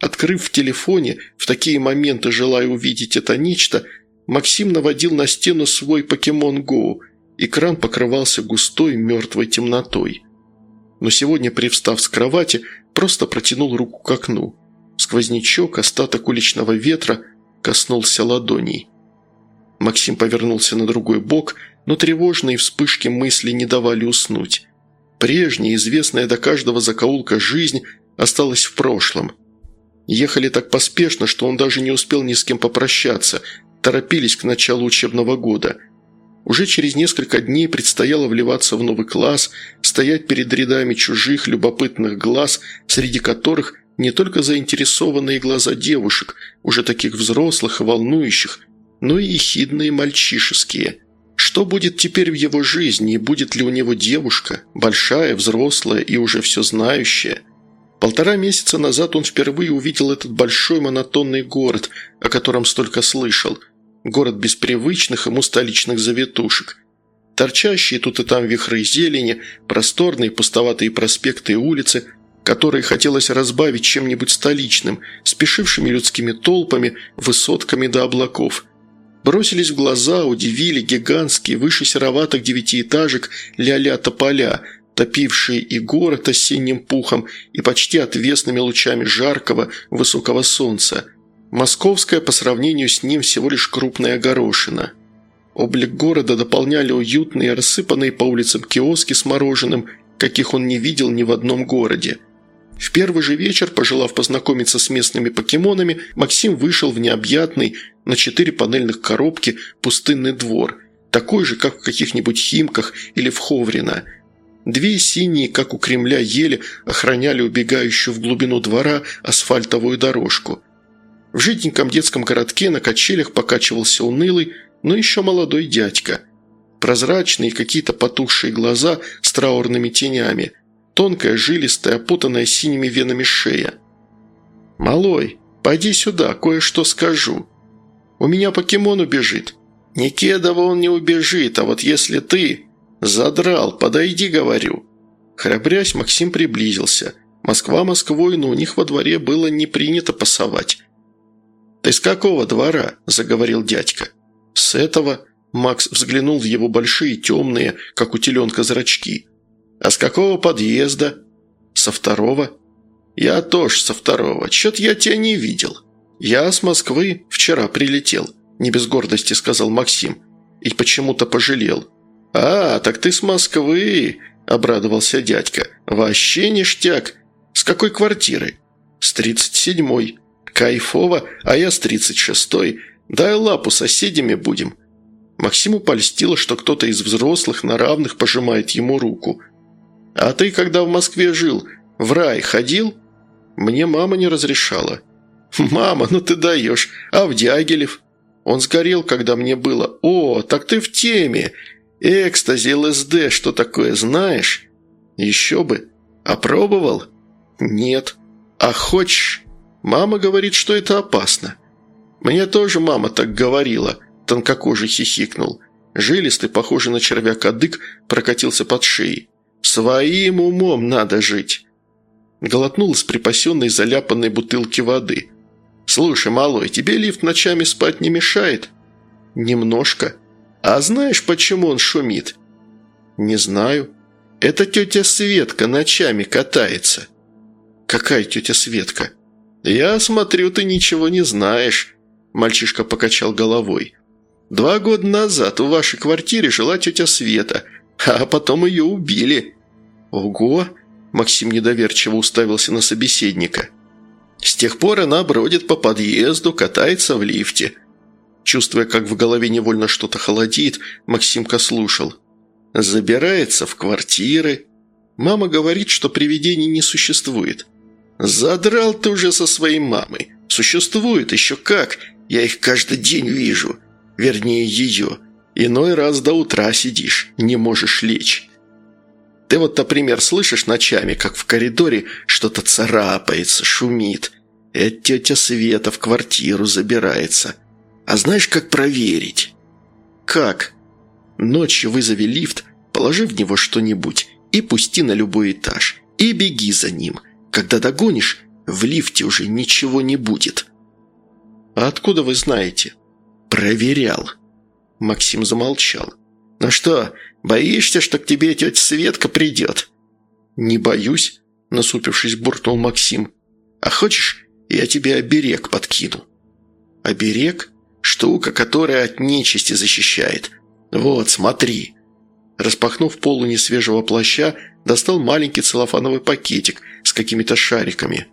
Открыв в телефоне, в такие моменты желая увидеть это нечто, Максим наводил на стену свой покемон Go. Экран покрывался густой мертвой темнотой. Но сегодня, привстав с кровати, просто протянул руку к окну. Сквознячок, остаток уличного ветра, коснулся ладоней. Максим повернулся на другой бок – но тревожные вспышки мысли не давали уснуть. Прежняя, известная до каждого закоулка жизнь осталась в прошлом. Ехали так поспешно, что он даже не успел ни с кем попрощаться, торопились к началу учебного года. Уже через несколько дней предстояло вливаться в новый класс, стоять перед рядами чужих любопытных глаз, среди которых не только заинтересованные глаза девушек, уже таких взрослых и волнующих, но и ехидные мальчишеские. Что будет теперь в его жизни, будет ли у него девушка, большая, взрослая и уже все знающая? Полтора месяца назад он впервые увидел этот большой монотонный город, о котором столько слышал. Город без привычных ему столичных завитушек. Торчащие тут и там вихры зелени, просторные пустоватые проспекты и улицы, которые хотелось разбавить чем-нибудь столичным, спешившими людскими толпами, высотками до облаков. Бросились в глаза, удивили гигантские, выше сероватых девятиэтажек ля-ля тополя – топившие и город осенним пухом, и почти отвесными лучами жаркого, высокого солнца. Московская по сравнению с ним всего лишь крупная горошина. Облик города дополняли уютные, рассыпанные по улицам киоски с мороженым, каких он не видел ни в одном городе. В первый же вечер, пожелав познакомиться с местными покемонами, Максим вышел в необъятный, на четыре панельных коробки, пустынный двор, такой же, как в каких-нибудь Химках или в Ховрино – Две синие, как у Кремля, ели охраняли убегающую в глубину двора асфальтовую дорожку. В жиденьком детском городке на качелях покачивался унылый, но еще молодой дядька. Прозрачные какие-то потухшие глаза с траурными тенями, тонкая, жилистая, опутанная синими венами шея. «Малой, пойди сюда, кое-что скажу. У меня покемон убежит». «Никедова он не убежит, а вот если ты...» «Задрал, подойди, говорю». Храбрясь, Максим приблизился. Москва Москвой, но у них во дворе было не принято пасовать. «Ты с какого двора?» – заговорил дядька. «С этого». Макс взглянул в его большие, темные, как у теленка, зрачки. «А с какого подъезда?» «Со второго». «Я тоже со второго. Чё-то я тебя не видел». «Я с Москвы. Вчера прилетел», – не без гордости сказал Максим. И почему-то пожалел. «А, так ты с Москвы!» – обрадовался дядька. «Вообще ништяк! С какой квартиры?» «С тридцать седьмой. Кайфово, а я с тридцать шестой. Дай лапу, соседями будем». Максиму польстило, что кто-то из взрослых на равных пожимает ему руку. «А ты, когда в Москве жил, в рай ходил?» «Мне мама не разрешала». «Мама, ну ты даешь. А в Дягилев?» «Он сгорел, когда мне было. О, так ты в теме. «Экстази, ЛСД, что такое, знаешь?» «Еще бы. Опробовал?» «Нет». «А хочешь?» «Мама говорит, что это опасно». «Мне тоже мама так говорила», – тонкокожий хихикнул. Жилистый, похожий на червя кадык, прокатился под шеей. «Своим умом надо жить!» Глотнул из припасенной заляпанной бутылки воды. «Слушай, малой, тебе лифт ночами спать не мешает?» «Немножко», «А знаешь, почему он шумит?» «Не знаю. Это тетя Светка ночами катается». «Какая тетя Светка?» «Я смотрю, ты ничего не знаешь», – мальчишка покачал головой. «Два года назад в вашей квартире жила тетя Света, а потом ее убили». «Ого!» – Максим недоверчиво уставился на собеседника. «С тех пор она бродит по подъезду, катается в лифте». Чувствуя, как в голове невольно что-то холодеет, Максимка слушал. «Забирается в квартиры. Мама говорит, что привидений не существует. Задрал ты уже со своей мамой. Существует еще как. Я их каждый день вижу. Вернее, ее. Иной раз до утра сидишь, не можешь лечь. Ты вот, например, слышишь ночами, как в коридоре что-то царапается, шумит. Это тетя Света в квартиру забирается». А знаешь, как проверить?» «Как?» «Ночью вызови лифт, положи в него что-нибудь и пусти на любой этаж. И беги за ним. Когда догонишь, в лифте уже ничего не будет». «А откуда вы знаете?» «Проверял». Максим замолчал. «Ну что, боишься, что к тебе тетя Светка придет?» «Не боюсь», – насупившись, буркнул Максим. «А хочешь, я тебе оберег подкину?» «Оберег?» Штука, которая от нечисти защищает. Вот, смотри». Распахнув полу несвежего плаща, достал маленький целлофановый пакетик с какими-то шариками.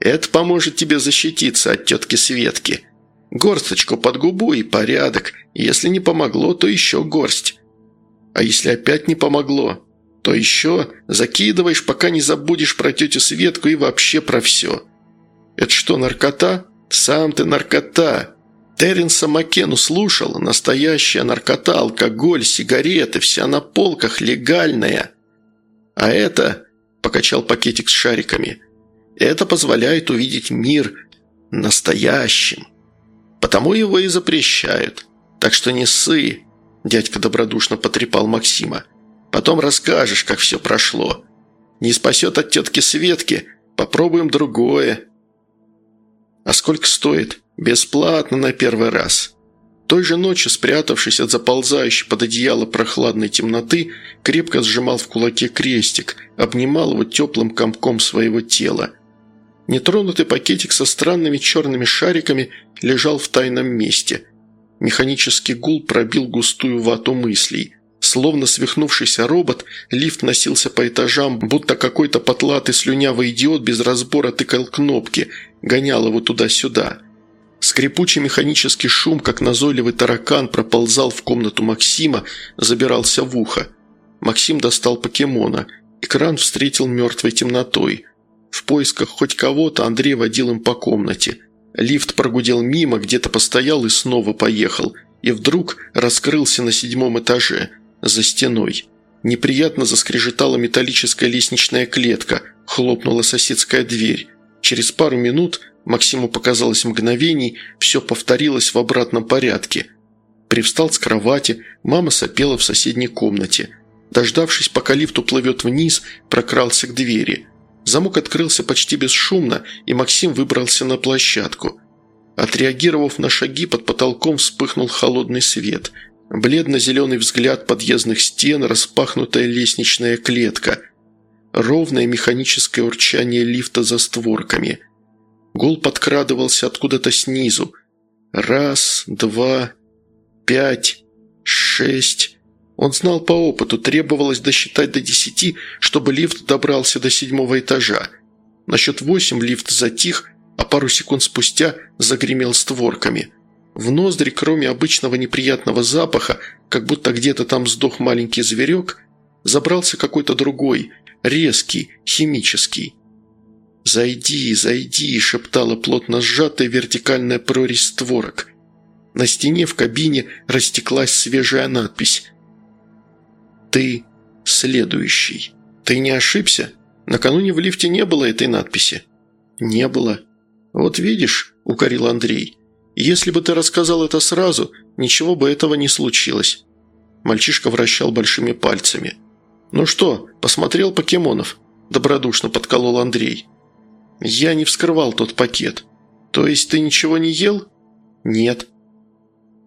«Это поможет тебе защититься от тетки Светки». Горсточку под губу и порядок. Если не помогло, то еще горсть. А если опять не помогло, то еще закидываешь, пока не забудешь про тетю Светку и вообще про все. Это что, наркота? Сам ты наркота. Терренса Маккену слушал. Настоящая наркота, алкоголь, сигареты, вся на полках, легальная. А это, покачал пакетик с шариками, это позволяет увидеть мир настоящим. Потому его и запрещают. Так что не ссы, дядька добродушно потрепал Максима. Потом расскажешь, как все прошло. Не спасет от тетки Светки, попробуем другое. А сколько стоит? Бесплатно на первый раз. Той же ночью, спрятавшись от заползающей под одеяло прохладной темноты, крепко сжимал в кулаке крестик, обнимал его теплым комком своего тела. Нетронутый пакетик со странными черными шариками лежал в тайном месте. Механический гул пробил густую вату мыслей. Словно свихнувшийся робот, лифт носился по этажам, будто какой-то потлатый слюнявый идиот без разбора тыкал кнопки, гонял его туда-сюда. Скрипучий механический шум, как назойливый таракан, проползал в комнату Максима, забирался в ухо. Максим достал покемона. Экран встретил мертвой темнотой. В поисках хоть кого-то Андрей водил им по комнате. Лифт прогудел мимо, где-то постоял и снова поехал. И вдруг раскрылся на седьмом этаже, за стеной. Неприятно заскрежетала металлическая лестничная клетка, хлопнула соседская дверь. Через пару минут, Максиму показалось мгновений, все повторилось в обратном порядке. Привстал с кровати, мама сопела в соседней комнате. Дождавшись, пока лифт уплывет вниз, прокрался к двери – Замок открылся почти бесшумно, и Максим выбрался на площадку. Отреагировав на шаги, под потолком вспыхнул холодный свет. Бледно-зеленый взгляд подъездных стен, распахнутая лестничная клетка. Ровное механическое урчание лифта за створками. Гул подкрадывался откуда-то снизу. Раз, два, пять, шесть... Он знал по опыту, требовалось досчитать до десяти, чтобы лифт добрался до седьмого этажа. На счет восемь лифт затих, а пару секунд спустя загремел створками. В ноздри, кроме обычного неприятного запаха, как будто где-то там сдох маленький зверек, забрался какой-то другой, резкий, химический. «Зайди, зайди», – шептала плотно сжатая вертикальная прорезь створок. На стене в кабине растеклась свежая надпись ты следующий. Ты не ошибся? Накануне в лифте не было этой надписи». «Не было». «Вот видишь», – укорил Андрей, – «если бы ты рассказал это сразу, ничего бы этого не случилось». Мальчишка вращал большими пальцами. «Ну что, посмотрел покемонов?» – добродушно подколол Андрей. «Я не вскрывал тот пакет. То есть ты ничего не ел?» «Нет».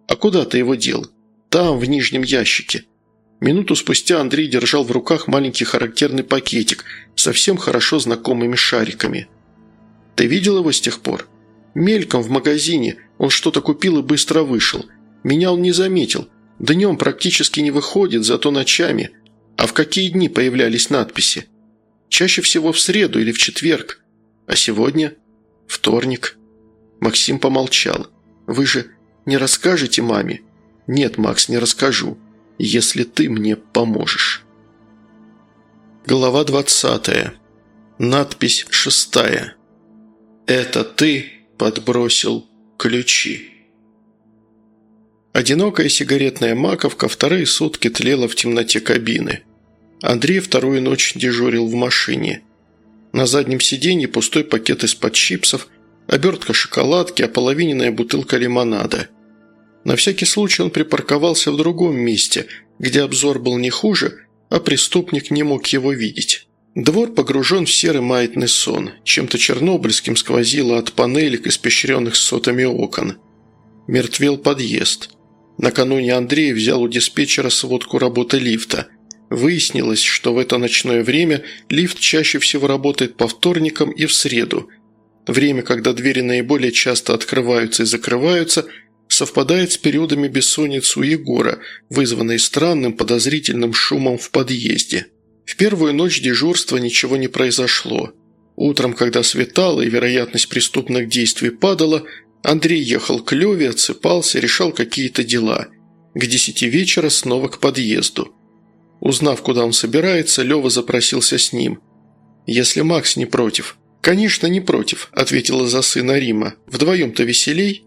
«А куда ты его дел?» «Там, в нижнем ящике. Минуту спустя Андрей держал в руках маленький характерный пакетик совсем хорошо знакомыми шариками. «Ты видел его с тех пор?» «Мельком в магазине. Он что-то купил и быстро вышел. Меня он не заметил. Днем практически не выходит, зато ночами. А в какие дни появлялись надписи? Чаще всего в среду или в четверг. А сегодня? Вторник». Максим помолчал. «Вы же не расскажете маме?» «Нет, Макс, не расскажу если ты мне поможешь». Глава 20. Надпись шестая. «Это ты подбросил ключи». Одинокая сигаретная маковка вторые сутки тлела в темноте кабины. Андрей вторую ночь дежурил в машине. На заднем сиденье пустой пакет из-под чипсов, обертка шоколадки, ополовиненная бутылка лимонада – на всякий случай он припарковался в другом месте, где обзор был не хуже, а преступник не мог его видеть. Двор погружен в серый маятный сон, чем-то чернобыльским сквозило от панелек, испещренных сотами окон. Мертвел подъезд. Накануне Андрей взял у диспетчера сводку работы лифта. Выяснилось, что в это ночное время лифт чаще всего работает по вторникам и в среду. Время, когда двери наиболее часто открываются и закрываются – совпадает с периодами бессонницы у Егора, вызванной странным подозрительным шумом в подъезде. В первую ночь дежурства ничего не произошло. Утром, когда светало и вероятность преступных действий падала, Андрей ехал к Леве, отсыпался, решал какие-то дела. К десяти вечера снова к подъезду. Узнав, куда он собирается, Лева запросился с ним. «Если Макс не против». «Конечно, не против», – ответила за сына Рима. «Вдвоем-то веселей».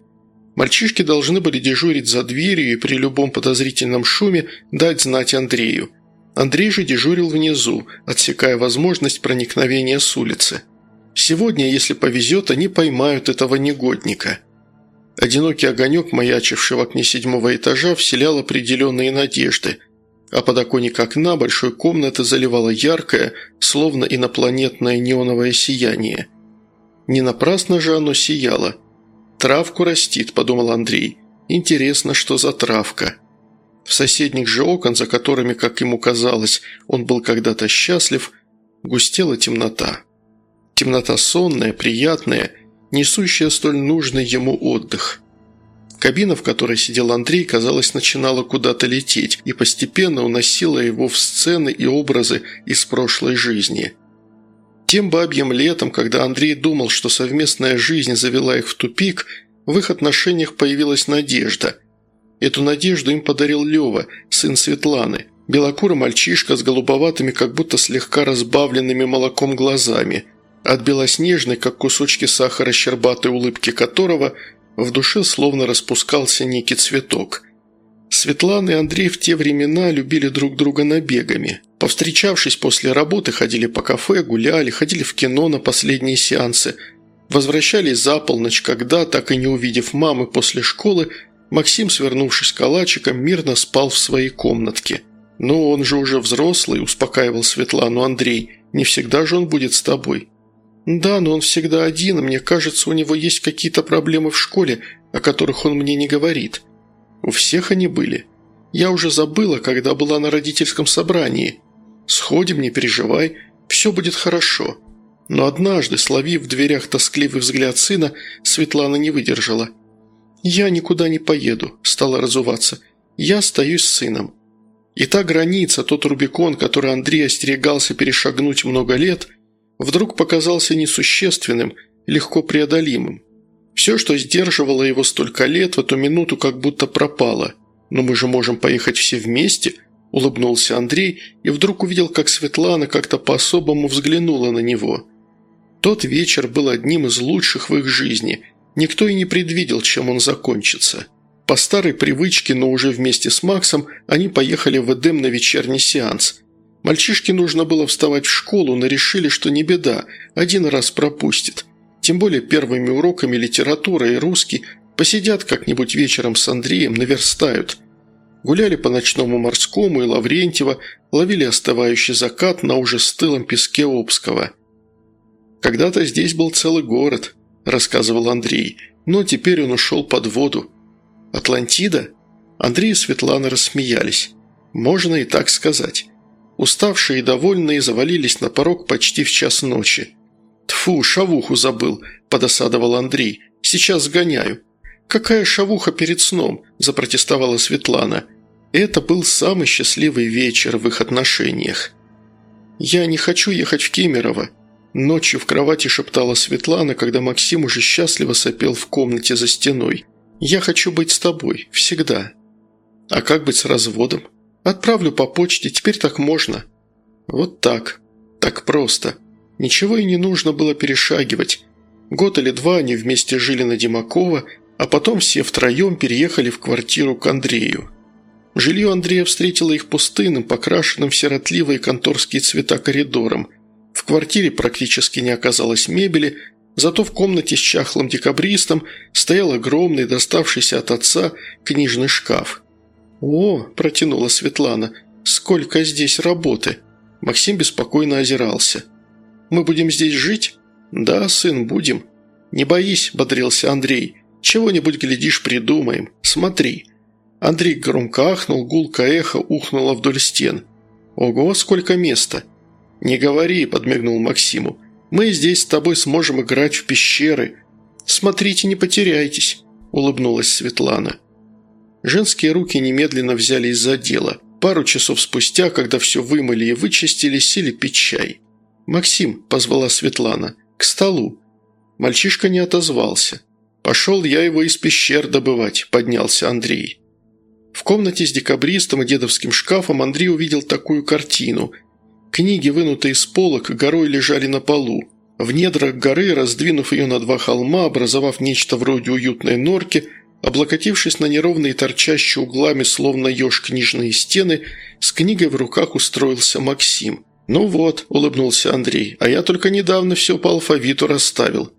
Мальчишки должны были дежурить за дверью и при любом подозрительном шуме дать знать Андрею. Андрей же дежурил внизу, отсекая возможность проникновения с улицы. Сегодня, если повезет, они поймают этого негодника. Одинокий огонек, маячивший в окне седьмого этажа, вселял определенные надежды, а подоконник окна большой комнаты заливало яркое, словно инопланетное неоновое сияние. Не напрасно же оно сияло – «Травку растит», – подумал Андрей. «Интересно, что за травка?» В соседних же окон, за которыми, как ему казалось, он был когда-то счастлив, густела темнота. Темнота сонная, приятная, несущая столь нужный ему отдых. Кабина, в которой сидел Андрей, казалось, начинала куда-то лететь и постепенно уносила его в сцены и образы из прошлой жизни. Тем бабьим летом, когда Андрей думал, что совместная жизнь завела их в тупик, в их отношениях появилась надежда. Эту надежду им подарил Лева, сын Светланы, белокурый мальчишка с голубоватыми, как будто слегка разбавленными молоком глазами, от белоснежной, как кусочки сахара щербатой улыбки которого в душе словно распускался некий цветок. Светлана и Андрей в те времена любили друг друга набегами – Повстречавшись после работы, ходили по кафе, гуляли, ходили в кино на последние сеансы. Возвращались за полночь, когда, так и не увидев мамы после школы, Максим, свернувшись калачиком, мирно спал в своей комнатке. «Но он же уже взрослый», – успокаивал Светлану Андрей. «Не всегда же он будет с тобой». «Да, но он всегда один, и мне кажется, у него есть какие-то проблемы в школе, о которых он мне не говорит». «У всех они были. Я уже забыла, когда была на родительском собрании. Сходим, не переживай, все будет хорошо». Но однажды, словив в дверях тоскливый взгляд сына, Светлана не выдержала. «Я никуда не поеду», – стала разуваться. «Я остаюсь с сыном». И та граница, тот Рубикон, который Андрей остерегался перешагнуть много лет, вдруг показался несущественным, легко преодолимым. Все, что сдерживало его столько лет, в эту минуту как будто пропало. «Но мы же можем поехать все вместе», улыбнулся Андрей и вдруг увидел, как Светлана как-то по-особому взглянула на него. Тот вечер был одним из лучших в их жизни. Никто и не предвидел, чем он закончится. По старой привычке, но уже вместе с Максом, они поехали в Эдем на вечерний сеанс. Мальчишке нужно было вставать в школу, но решили, что не беда, один раз пропустит. Тем более первыми уроками литература и русский посидят как-нибудь вечером с Андреем, наверстают – Гуляли по ночному морскому и Лаврентьево, ловили остывающий закат на уже стылом песке Обского. «Когда-то здесь был целый город», – рассказывал Андрей, – «но теперь он ушел под воду». «Атлантида?» Андрей и Светлана рассмеялись. «Можно и так сказать». Уставшие и довольные завалились на порог почти в час ночи. «Тьфу, шавуху забыл», – подосадовал Андрей. «Сейчас сгоняю». «Какая шавуха перед сном?» – запротестовала Светлана. Это был самый счастливый вечер в их отношениях. «Я не хочу ехать в Кемерово», – ночью в кровати шептала Светлана, когда Максим уже счастливо сопел в комнате за стеной. «Я хочу быть с тобой. Всегда». «А как быть с разводом?» «Отправлю по почте, теперь так можно». «Вот так. Так просто. Ничего и не нужно было перешагивать. Год или два они вместе жили на Димакова, а потом все втроем переехали в квартиру к Андрею. Жилье Андрея встретило их пустынным, покрашенным в сиротливые конторские цвета коридором. В квартире практически не оказалось мебели, зато в комнате с чахлым декабристом стоял огромный, доставшийся от отца, книжный шкаф. «О!» – протянула Светлана. «Сколько здесь работы!» Максим беспокойно озирался. «Мы будем здесь жить?» «Да, сын, будем». «Не боись», – бодрился Андрей. «Чего-нибудь, глядишь, придумаем. Смотри». Андрей громко ахнул, гулко эхо ухнуло вдоль стен. «Ого, сколько места!» «Не говори», – подмигнул Максиму. «Мы здесь с тобой сможем играть в пещеры». «Смотрите, не потеряйтесь», – улыбнулась Светлана. Женские руки немедленно взялись за дело. Пару часов спустя, когда все вымыли и вычистили, сели пить чай. «Максим», – позвала Светлана, – «к столу». Мальчишка не отозвался. «Пошел я его из пещер добывать», – поднялся Андрей. В комнате с декабристом и дедовским шкафом Андрей увидел такую картину. Книги, вынутые из полок, горой лежали на полу. В недрах горы, раздвинув ее на два холма, образовав нечто вроде уютной норки, облокотившись на неровные торчащие углами, словно еж книжные стены, с книгой в руках устроился Максим. «Ну вот», – улыбнулся Андрей, – «а я только недавно все по алфавиту расставил».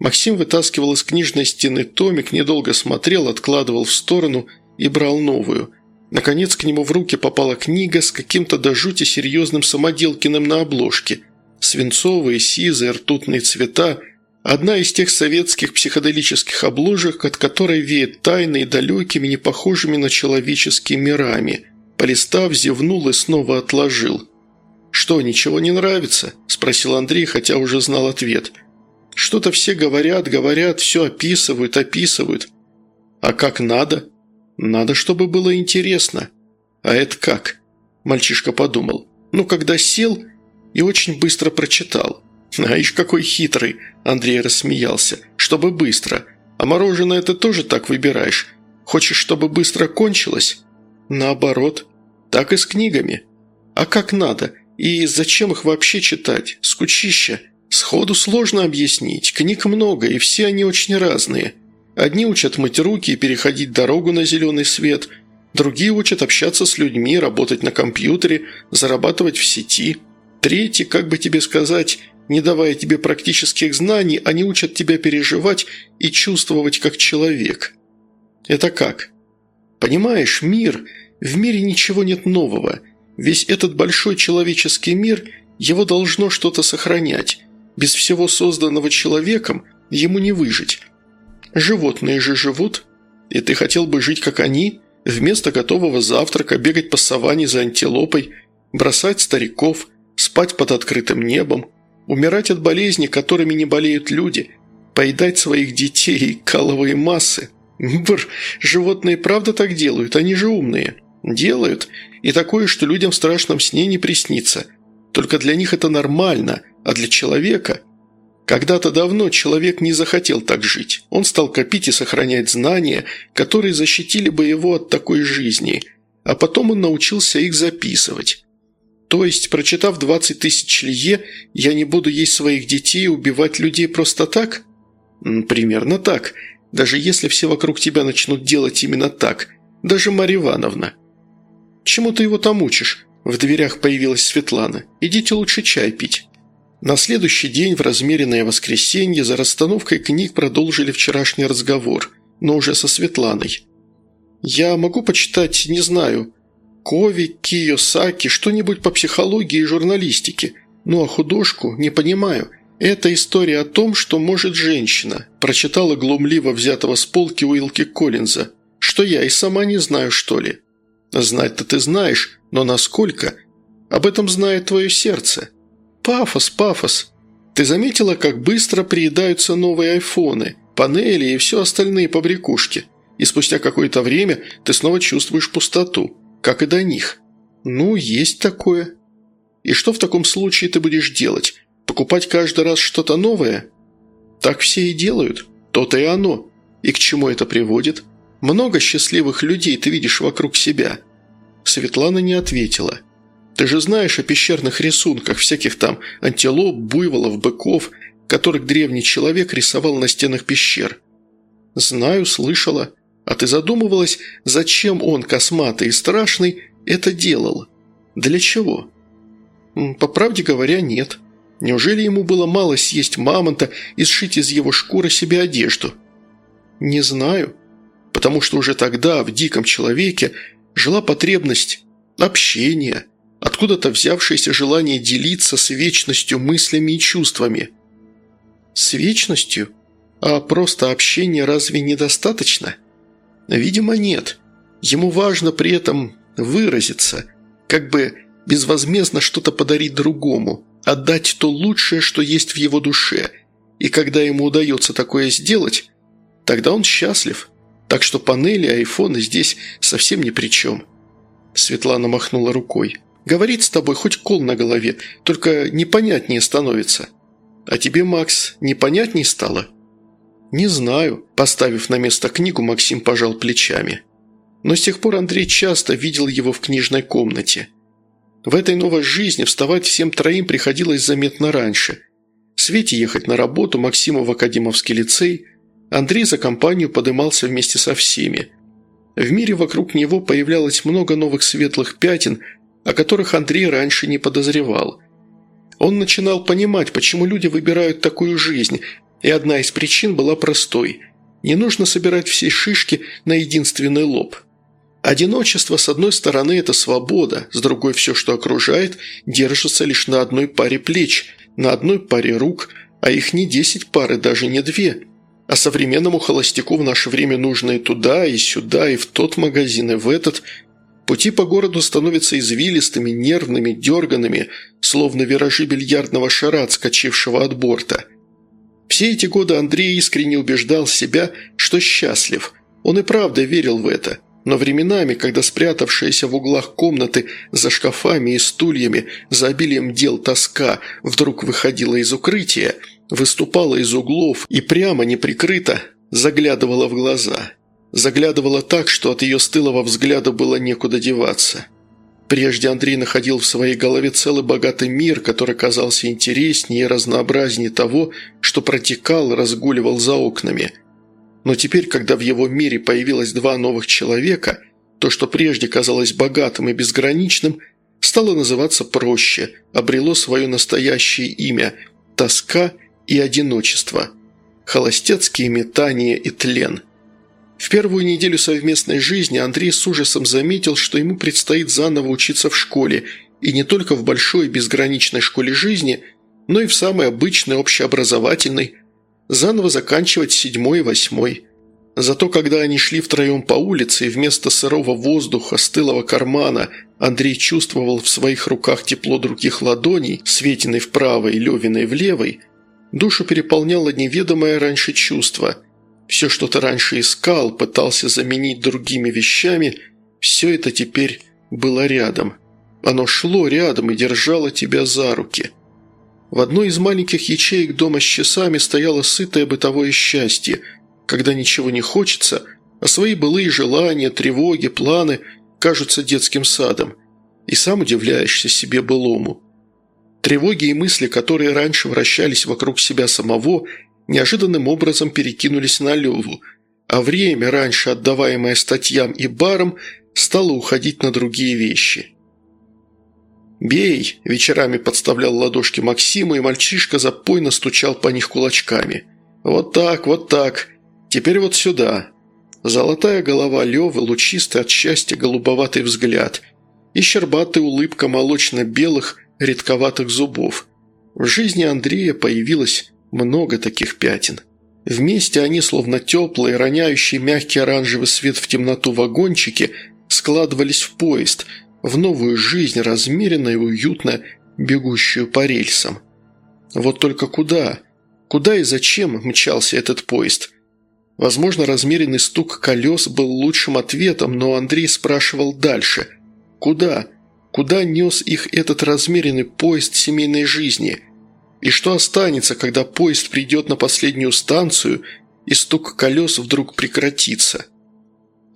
Максим вытаскивал из книжной стены томик, недолго смотрел, откладывал в сторону и брал новую. Наконец к нему в руки попала книга с каким-то до жути серьезным самоделкиным на обложке. Свинцовые, сизые, ртутные цвета – Одна из тех советских психоделических обложек, от которой веет тайной, далекими, не похожими на человеческие мирами. Полистав, зевнул и снова отложил. «Что, ничего не нравится?» – спросил Андрей, хотя уже знал ответ. Что-то все говорят, говорят, все описывают, описывают. А как надо? Надо, чтобы было интересно. А это как? Мальчишка подумал. Ну, когда сел и очень быстро прочитал. А ишь какой хитрый, Андрей рассмеялся. Чтобы быстро. А мороженое ты тоже так выбираешь. Хочешь, чтобы быстро кончилось? Наоборот. Так и с книгами. А как надо? И зачем их вообще читать? Скучища. Сходу сложно объяснить, книг много, и все они очень разные. Одни учат мыть руки и переходить дорогу на зеленый свет, другие учат общаться с людьми, работать на компьютере, зарабатывать в сети. Третьи, как бы тебе сказать, не давая тебе практических знаний, они учат тебя переживать и чувствовать как человек. Это как? Понимаешь, мир, в мире ничего нет нового. Весь этот большой человеческий мир, его должно что-то сохранять. Без всего созданного человеком ему не выжить. Животные же живут, и ты хотел бы жить как они, вместо готового завтрака бегать по саванне за антилопой, бросать стариков, спать под открытым небом, умирать от болезней, которыми не болеют люди, поедать своих детей, каловые массы. Бр, животные правда так делают, они же умные. Делают, и такое, что людям в страшном сне не приснится. Только для них это нормально – а для человека... Когда-то давно человек не захотел так жить. Он стал копить и сохранять знания, которые защитили бы его от такой жизни, а потом он научился их записывать. То есть, прочитав 20 тысяч лье, я не буду есть своих детей и убивать людей просто так? Примерно так. Даже если все вокруг тебя начнут делать именно так. Даже Марья Ивановна. Чему ты его там учишь? В дверях появилась Светлана. Идите лучше чай пить. На следующий день, в размеренное воскресенье, за расстановкой книг продолжили вчерашний разговор, но уже со Светланой. «Я могу почитать, не знаю, Кови, Киосаки, что-нибудь по психологии и журналистике. Ну а художку не понимаю. Это история о том, что может женщина», прочитала глумливо взятого с полки Уилки Коллинза. «Что я и сама не знаю, что ли?» «Знать-то ты знаешь, но насколько? Об этом знает твое сердце». «Пафос, пафос. Ты заметила, как быстро приедаются новые айфоны, панели и все остальные побрякушки? И спустя какое-то время ты снова чувствуешь пустоту, как и до них. Ну, есть такое. И что в таком случае ты будешь делать? Покупать каждый раз что-то новое? Так все и делают. То-то и оно. И к чему это приводит? Много счастливых людей ты видишь вокруг себя». Светлана не ответила – ты же знаешь о пещерных рисунках, всяких там антилоп, буйволов, быков, которых древний человек рисовал на стенах пещер. Знаю, слышала. А ты задумывалась, зачем он, косматый и страшный, это делал? Для чего? По правде говоря, нет. Неужели ему было мало съесть мамонта и сшить из его шкуры себе одежду? Не знаю. Потому что уже тогда в диком человеке жила потребность общения – откуда-то взявшееся желание делиться с вечностью мыслями и чувствами. С вечностью? А просто общение разве недостаточно? Видимо, нет. Ему важно при этом выразиться, как бы безвозмездно что-то подарить другому, отдать то лучшее, что есть в его душе. И когда ему удается такое сделать, тогда он счастлив. Так что панели, айфоны здесь совсем ни при чем. Светлана махнула рукой. Говорит с тобой хоть кол на голове, только непонятнее становится. А тебе, Макс, непонятнее стало?» «Не знаю», – поставив на место книгу, Максим пожал плечами. Но с тех пор Андрей часто видел его в книжной комнате. В этой новой жизни вставать всем троим приходилось заметно раньше. Свете ехать на работу, Максиму в Академовский лицей. Андрей за компанию подымался вместе со всеми. В мире вокруг него появлялось много новых светлых пятен, о которых Андрей раньше не подозревал. Он начинал понимать, почему люди выбирают такую жизнь, и одна из причин была простой – не нужно собирать все шишки на единственный лоб. Одиночество, с одной стороны, это свобода, с другой все, что окружает, держится лишь на одной паре плеч, на одной паре рук, а их не десять пар и даже не две. А современному холостяку в наше время нужно и туда, и сюда, и в тот магазин, и в этот. Пути по городу становятся извилистыми, нервными, дерганными, словно виражи бильярдного шара, отскочившего от борта. Все эти годы Андрей искренне убеждал себя, что счастлив. Он и правда верил в это – но временами, когда спрятавшаяся в углах комнаты за шкафами и стульями за обилием дел тоска вдруг выходила из укрытия, выступала из углов и прямо неприкрыто заглядывала в глаза. Заглядывала так, что от ее стылого взгляда было некуда деваться. Прежде Андрей находил в своей голове целый богатый мир, который казался интереснее и разнообразнее того, что протекал и разгуливал за окнами – но теперь, когда в его мире появилось два новых человека, то, что прежде казалось богатым и безграничным, стало называться проще, обрело свое настоящее имя – тоска и одиночество, холостяцкие метания и тлен. В первую неделю совместной жизни Андрей с ужасом заметил, что ему предстоит заново учиться в школе, и не только в большой безграничной школе жизни, но и в самой обычной общеобразовательной, заново заканчивать седьмой и восьмой. Зато когда они шли втроем по улице, и вместо сырого воздуха, стылого кармана, Андрей чувствовал в своих руках тепло других ладоней, Светиной в правой, Левиной в левой, душу переполняло неведомое раньше чувство. Все, что ты раньше искал, пытался заменить другими вещами, все это теперь было рядом. Оно шло рядом и держало тебя за руки – в одной из маленьких ячеек дома с часами стояло сытое бытовое счастье, когда ничего не хочется, а свои былые желания, тревоги, планы кажутся детским садом. И сам удивляешься себе былому. Тревоги и мысли, которые раньше вращались вокруг себя самого, неожиданным образом перекинулись на Леву, а время, раньше отдаваемое статьям и барам, стало уходить на другие вещи. «Бей!» – вечерами подставлял ладошки Максиму, и мальчишка запойно стучал по них кулачками. «Вот так, вот так. Теперь вот сюда». Золотая голова Левы, лучистый от счастья голубоватый взгляд и щербатая улыбка молочно-белых редковатых зубов. В жизни Андрея появилось много таких пятен. Вместе они, словно теплые, роняющие мягкий оранжевый свет в темноту вагончики, складывались в поезд – в новую жизнь, размеренно и уютно бегущую по рельсам. Вот только куда? Куда и зачем мчался этот поезд? Возможно, размеренный стук колес был лучшим ответом, но Андрей спрашивал дальше. Куда? Куда нес их этот размеренный поезд семейной жизни? И что останется, когда поезд придет на последнюю станцию и стук колес вдруг прекратится?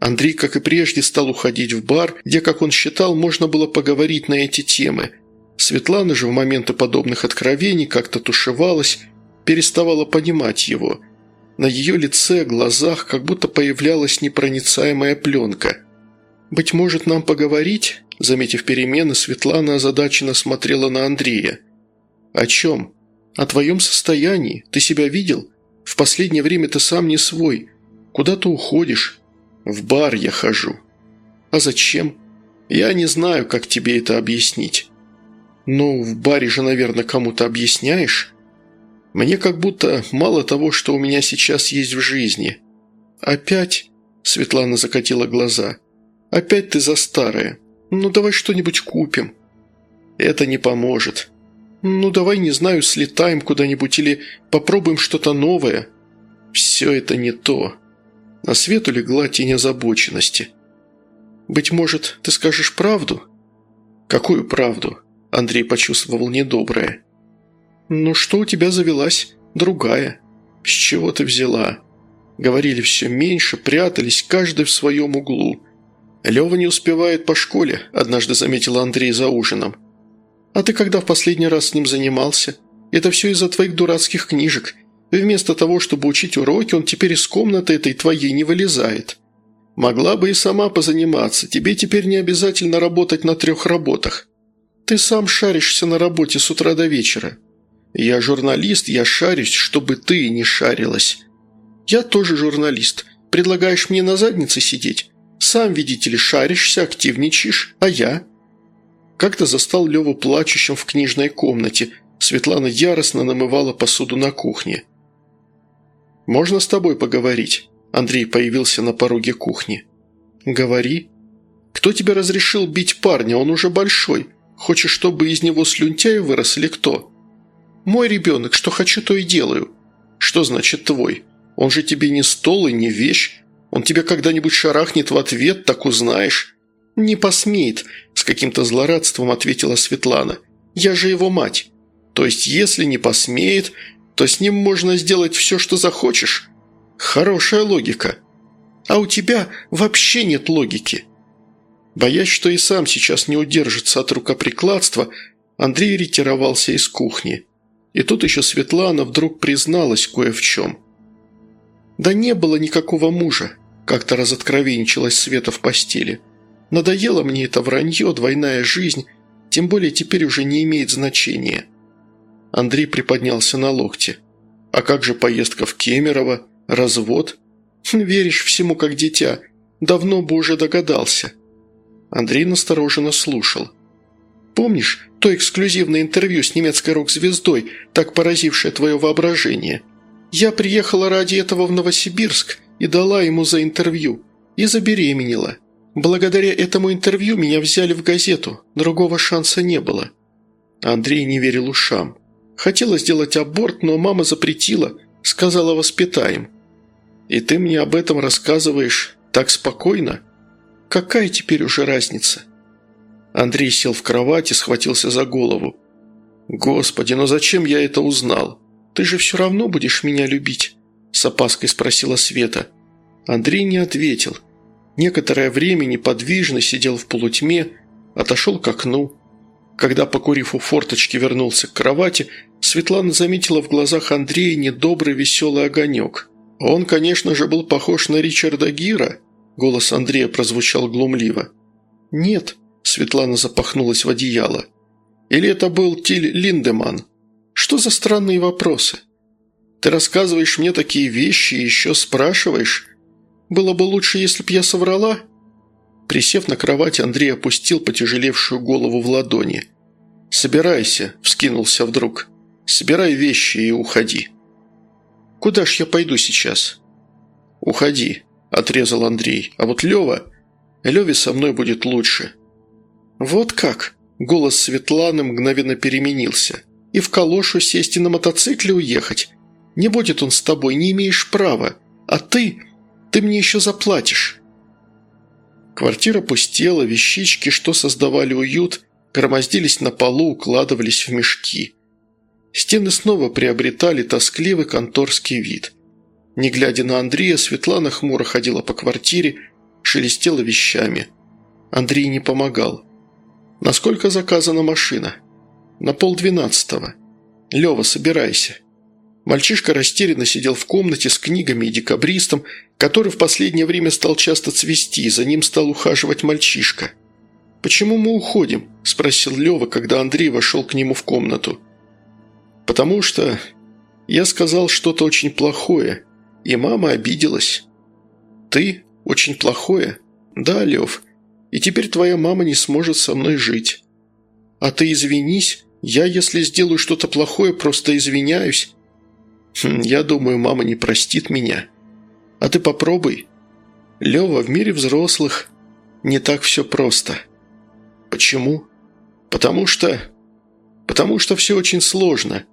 Андрей, как и прежде, стал уходить в бар, где, как он считал, можно было поговорить на эти темы. Светлана же в моменты подобных откровений как-то тушевалась, переставала понимать его. На ее лице, глазах как будто появлялась непроницаемая пленка. «Быть может, нам поговорить?» Заметив перемены, Светлана озадаченно смотрела на Андрея. «О чем? О твоем состоянии. Ты себя видел? В последнее время ты сам не свой. Куда ты уходишь? В бар я хожу. А зачем? Я не знаю, как тебе это объяснить. Ну, в баре же, наверное, кому-то объясняешь? Мне как будто мало того, что у меня сейчас есть в жизни. Опять? Светлана закатила глаза. Опять ты за старое. Ну, давай что-нибудь купим. Это не поможет. Ну, давай, не знаю, слетаем куда-нибудь или попробуем что-то новое. Все это не то. На свету легла тень озабоченности. «Быть может, ты скажешь правду?» «Какую правду?» Андрей почувствовал недоброе. «Ну что у тебя завелась? Другая. С чего ты взяла?» Говорили все меньше, прятались, каждый в своем углу. «Лева не успевает по школе», – однажды заметил Андрей за ужином. «А ты когда в последний раз с ним занимался? Это все из-за твоих дурацких книжек. Вместо того, чтобы учить уроки, он теперь из комнаты этой твоей не вылезает. Могла бы и сама позаниматься, тебе теперь не обязательно работать на трех работах. Ты сам шаришься на работе с утра до вечера. Я журналист, я шарюсь, чтобы ты не шарилась. Я тоже журналист. Предлагаешь мне на заднице сидеть? Сам, видите ли, шаришься, активничаешь, а я?» Как-то застал Леву плачущим в книжной комнате. Светлана яростно намывала посуду на кухне. «Можно с тобой поговорить?» Андрей появился на пороге кухни. «Говори. Кто тебе разрешил бить парня? Он уже большой. Хочешь, чтобы из него слюнтяй вырос или кто?» «Мой ребенок, что хочу, то и делаю». «Что значит твой? Он же тебе не стол и не вещь. Он тебя когда-нибудь шарахнет в ответ, так узнаешь». «Не посмеет», – с каким-то злорадством ответила Светлана. «Я же его мать. То есть, если не посмеет, то с ним можно сделать все, что захочешь. Хорошая логика. А у тебя вообще нет логики». Боясь, что и сам сейчас не удержится от рукоприкладства, Андрей ретировался из кухни. И тут еще Светлана вдруг призналась кое в чем. «Да не было никакого мужа», – как-то разоткровенничалась Света в постели. «Надоело мне это вранье, двойная жизнь, тем более теперь уже не имеет значения». Андрей приподнялся на локте. «А как же поездка в Кемерово? Развод?» «Веришь всему как дитя. Давно бы уже догадался». Андрей настороженно слушал. «Помнишь то эксклюзивное интервью с немецкой рок-звездой, так поразившее твое воображение? Я приехала ради этого в Новосибирск и дала ему за интервью. И забеременела. Благодаря этому интервью меня взяли в газету, другого шанса не было». Андрей не верил ушам. Хотела сделать аборт, но мама запретила, сказала «воспитаем». «И ты мне об этом рассказываешь так спокойно? Какая теперь уже разница?» Андрей сел в кровати, схватился за голову. «Господи, но зачем я это узнал? Ты же все равно будешь меня любить?» С опаской спросила Света. Андрей не ответил. Некоторое время неподвижно сидел в полутьме, отошел к окну. Когда, покурив у форточки, вернулся к кровати, Светлана заметила в глазах Андрея недобрый веселый огонек. Он, конечно же, был похож на Ричарда Гира. Голос Андрея прозвучал глумливо. «Нет», – Светлана запахнулась в одеяло. «Или это был Тиль Линдеман? Что за странные вопросы? Ты рассказываешь мне такие вещи и еще спрашиваешь? Было бы лучше, если б я соврала?» Присев на кровать, Андрей опустил потяжелевшую голову в ладони. «Собирайся», – вскинулся вдруг. «Собирай вещи и уходи». «Куда ж я пойду сейчас?» «Уходи», – отрезал Андрей. «А вот Лева... Леве со мной будет лучше». «Вот как?» – голос Светланы мгновенно переменился. «И в калошу сесть и на мотоцикле уехать? Не будет он с тобой, не имеешь права. А ты... ты мне еще заплатишь». Квартира пустела, вещички, что создавали уют, громоздились на полу, укладывались в мешки. Стены снова приобретали тоскливый конторский вид. Не глядя на Андрея, Светлана хмуро ходила по квартире, шелестела вещами. Андрей не помогал. «Насколько заказана машина?» «На полдвенадцатого. Лева, собирайся». Мальчишка растерянно сидел в комнате с книгами и декабристом, который в последнее время стал часто цвести, и за ним стал ухаживать мальчишка. «Почему мы уходим?» – спросил Лева, когда Андрей вошел к нему в комнату. «Потому что я сказал что-то очень плохое, и мама обиделась». «Ты? Очень плохое?» «Да, Лев. И теперь твоя мама не сможет со мной жить». «А ты извинись. Я, если сделаю что-то плохое, просто извиняюсь. Хм, я думаю, мама не простит меня. А ты попробуй. Лева, в мире взрослых не так все просто. Почему? Потому что... Потому что все очень сложно.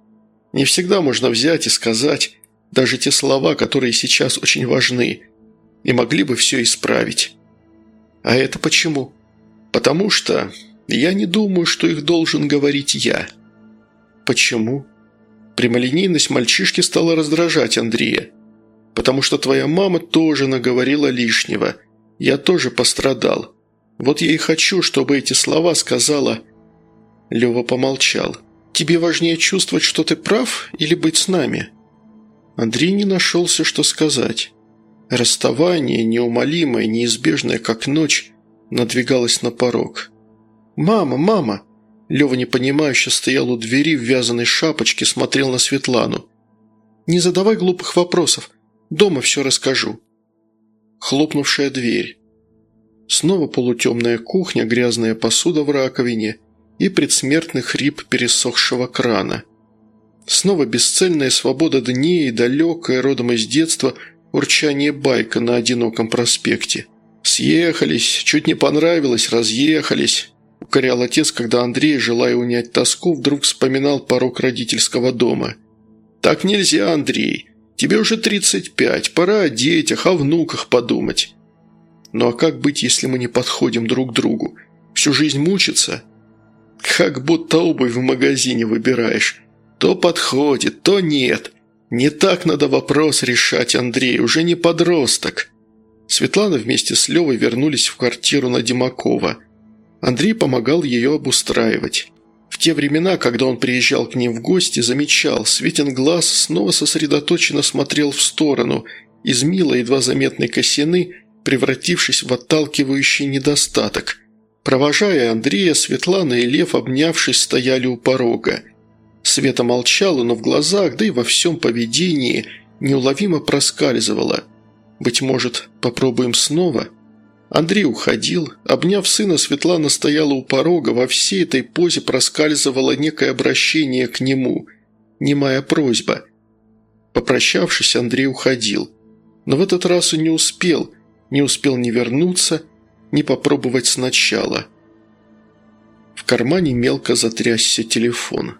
Не всегда можно взять и сказать даже те слова, которые сейчас очень важны, и могли бы все исправить. А это почему? Потому что я не думаю, что их должен говорить я. Почему? Прямолинейность мальчишки стала раздражать Андрея. потому что твоя мама тоже наговорила лишнего. Я тоже пострадал. Вот я и хочу, чтобы эти слова сказала...» Лева помолчал. «Тебе важнее чувствовать, что ты прав, или быть с нами?» Андрей не нашелся, что сказать. Расставание, неумолимое, неизбежное, как ночь, надвигалось на порог. «Мама, мама!» Лева непонимающе стоял у двери в вязаной шапочке, смотрел на Светлану. «Не задавай глупых вопросов. Дома все расскажу». Хлопнувшая дверь. Снова полутемная кухня, грязная посуда в раковине и предсмертный хрип пересохшего крана. Снова бесцельная свобода дней и далекая, родом из детства, урчание байка на одиноком проспекте. «Съехались, чуть не понравилось, разъехались», – укорял отец, когда Андрей, желая унять тоску, вдруг вспоминал порог родительского дома. «Так нельзя, Андрей. Тебе уже 35, пора о детях, о внуках подумать». «Ну а как быть, если мы не подходим друг к другу? Всю жизнь мучиться?» «Как будто обувь в магазине выбираешь. То подходит, то нет. Не так надо вопрос решать, Андрей, уже не подросток». Светлана вместе с Левой вернулись в квартиру на Димакова. Андрей помогал ее обустраивать. В те времена, когда он приезжал к ним в гости, замечал, Светин глаз снова сосредоточенно смотрел в сторону, из милой едва заметной косины, превратившись в отталкивающий недостаток. Провожая Андрея, Светлана и Лев, обнявшись, стояли у порога. Света молчала, но в глазах, да и во всем поведении неуловимо проскальзывала. «Быть может, попробуем снова?» Андрей уходил. Обняв сына, Светлана стояла у порога. Во всей этой позе проскальзывало некое обращение к нему. Немая просьба. Попрощавшись, Андрей уходил. Но в этот раз он не успел. Не успел ни вернуться, ни попробовать сначала. В кармане мелко затрясся телефон.